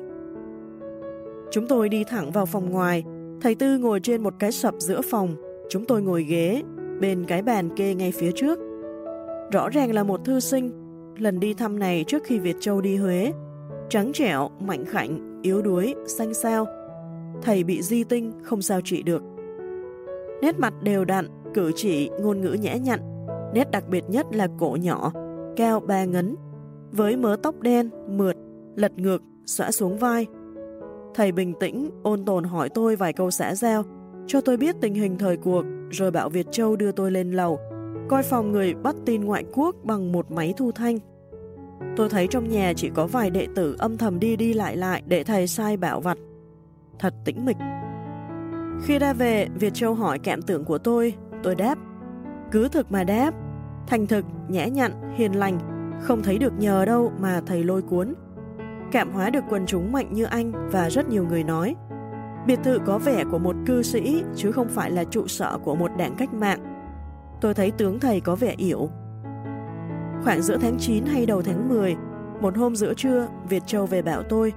S1: Chúng tôi đi thẳng vào phòng ngoài, thầy Tư ngồi trên một cái sập giữa phòng, chúng tôi ngồi ghế, bên cái bàn kê ngay phía trước. Rõ ràng là một thư sinh, lần đi thăm này trước khi Việt Châu đi Huế. Trắng trẻo, mạnh khảnh, yếu đuối, xanh xao. Thầy bị di tinh, không sao trị được. Nét mặt đều đặn, cử chỉ, ngôn ngữ nhẽ nhặn, Nét đặc biệt nhất là cổ nhỏ, cao ba ngấn, với mớ tóc đen, mượt, lật ngược, xõa xuống vai. Thầy bình tĩnh, ôn tồn hỏi tôi vài câu xã giao, cho tôi biết tình hình thời cuộc, rồi bảo Việt Châu đưa tôi lên lầu, coi phòng người bắt tin ngoại quốc bằng một máy thu thanh. Tôi thấy trong nhà chỉ có vài đệ tử âm thầm đi đi lại lại để thầy sai bảo vặt. Thật tĩnh mịch. Khi ra về, Việt Châu hỏi cảm tưởng của tôi, tôi đáp, cứ thực mà đáp, thành thực, nhã nhặn, hiền lành, không thấy được nhờ đâu mà thầy lôi cuốn. Cảm hóa được quần chúng mạnh như anh và rất nhiều người nói. Biệt thự có vẻ của một cư sĩ chứ không phải là trụ sở của một đảng cách mạng. Tôi thấy tướng thầy có vẻ yểu. Khoảng giữa tháng 9 hay đầu tháng 10, một hôm giữa trưa, Việt Châu về bảo tôi.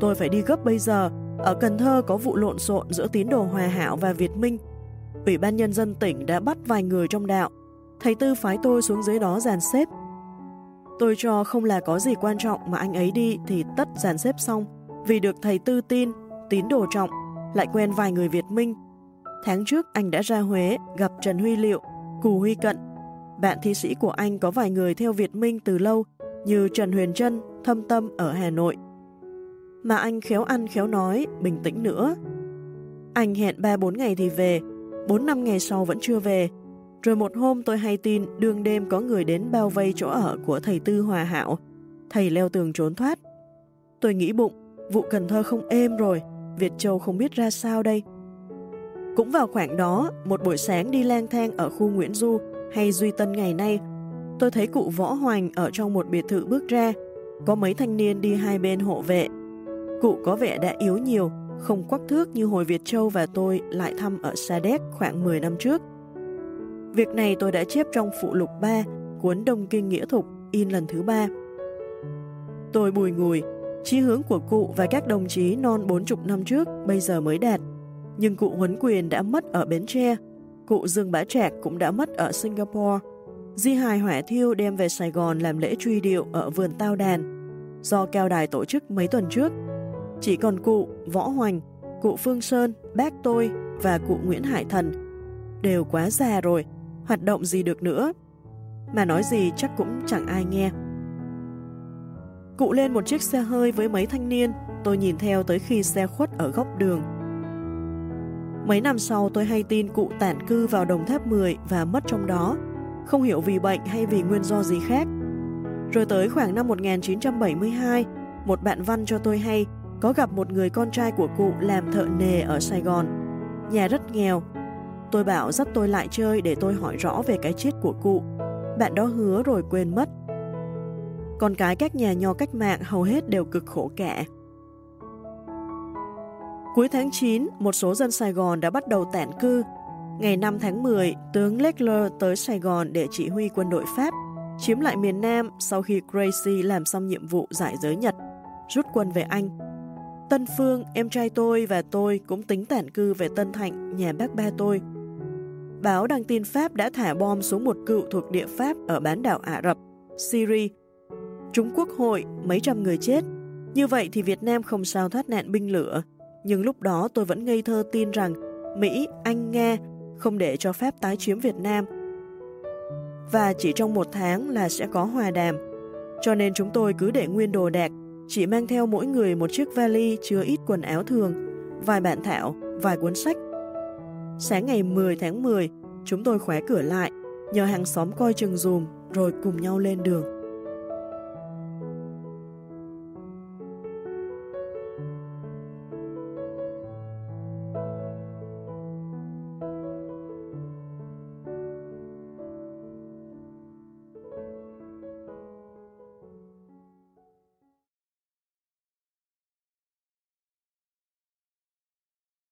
S1: Tôi phải đi gấp bây giờ, ở Cần Thơ có vụ lộn xộn giữa tín đồ Hòa Hảo và Việt Minh. Ủy ban Nhân dân tỉnh đã bắt vài người trong đạo. Thầy Tư phái tôi xuống dưới đó dàn xếp. Tôi cho không là có gì quan trọng mà anh ấy đi thì tất dàn xếp xong, vì được thầy Tư tin, tín đồ trọng, lại quen vài người Việt Minh. Tháng trước anh đã ra Huế gặp Trần Huy Liệu, Cù Huy Cận. Bạn thi sĩ của anh có vài người theo Việt Minh từ lâu như Trần Huyền Trân, Thâm Tâm ở Hà Nội. Mà anh khéo ăn khéo nói, bình tĩnh nữa. Anh hẹn 3-4 ngày thì về, 4-5 ngày sau vẫn chưa về. Rồi một hôm tôi hay tin đường đêm có người đến bao vây chỗ ở của thầy Tư Hòa Hảo. Thầy leo tường trốn thoát. Tôi nghĩ bụng, vụ Cần Thơ không êm rồi, Việt Châu không biết ra sao đây. Cũng vào khoảng đó, một buổi sáng đi lang thang ở khu Nguyễn Du hay Duy Tân ngày nay, tôi thấy cụ Võ Hoành ở trong một biệt thự bước ra, có mấy thanh niên đi hai bên hộ vệ. Cụ có vẻ đã yếu nhiều, không quắc thước như hồi Việt Châu và tôi lại thăm ở Sa Đéc khoảng 10 năm trước. Việc này tôi đã chép trong phụ lục 3, cuốn Đông Kinh Nghĩa Thục, in lần thứ ba. Tôi bùi ngùi, chí hướng của cụ và các đồng chí non 40 năm trước bây giờ mới đạt. Nhưng cụ Huấn Quyền đã mất ở Bến Tre, cụ Dương Bá Trạc cũng đã mất ở Singapore. Di hài hỏa thiêu đem về Sài Gòn làm lễ truy điệu ở vườn Tao Đàn, do cao đài tổ chức mấy tuần trước. Chỉ còn cụ Võ Hoành, cụ Phương Sơn, bác tôi và cụ Nguyễn Hải Thần đều quá già rồi, hoạt động gì được nữa. Mà nói gì chắc cũng chẳng ai nghe. Cụ lên một chiếc xe hơi với mấy thanh niên, tôi nhìn theo tới khi xe khuất ở góc đường. Mấy năm sau tôi hay tin cụ tản cư vào Đồng Tháp 10 và mất trong đó, không hiểu vì bệnh hay vì nguyên do gì khác. Rồi tới khoảng năm 1972, một bạn văn cho tôi hay có gặp một người con trai của cụ làm thợ nề ở Sài Gòn. Nhà rất nghèo. Tôi bảo dắt tôi lại chơi để tôi hỏi rõ về cái chết của cụ. Bạn đó hứa rồi quên mất. Con cái các nhà nho cách mạng hầu hết đều cực khổ cả. Cuối tháng 9, một số dân Sài Gòn đã bắt đầu tản cư. Ngày 5 tháng 10, tướng Leclerc tới Sài Gòn để chỉ huy quân đội Pháp, chiếm lại miền Nam sau khi Gracie làm xong nhiệm vụ giải giới Nhật, rút quân về Anh. Tân Phương, em trai tôi và tôi cũng tính tản cư về Tân Thạnh, nhà bác ba tôi. Báo đăng tin Pháp đã thả bom xuống một cựu thuộc địa Pháp ở bán đảo Ả Rập, Syria. Trung quốc hội, mấy trăm người chết. Như vậy thì Việt Nam không sao thoát nạn binh lửa. Nhưng lúc đó tôi vẫn ngây thơ tin rằng Mỹ, Anh, Nga không để cho Pháp tái chiếm Việt Nam. Và chỉ trong một tháng là sẽ có hòa đàm. Cho nên chúng tôi cứ để nguyên đồ đạc chỉ mang theo mỗi người một chiếc vali chứa ít quần áo thường, vài bản thảo, vài cuốn sách. Sáng ngày 10 tháng 10, chúng tôi khóa cửa lại, nhờ hàng xóm coi chừng dùm, rồi cùng nhau lên đường.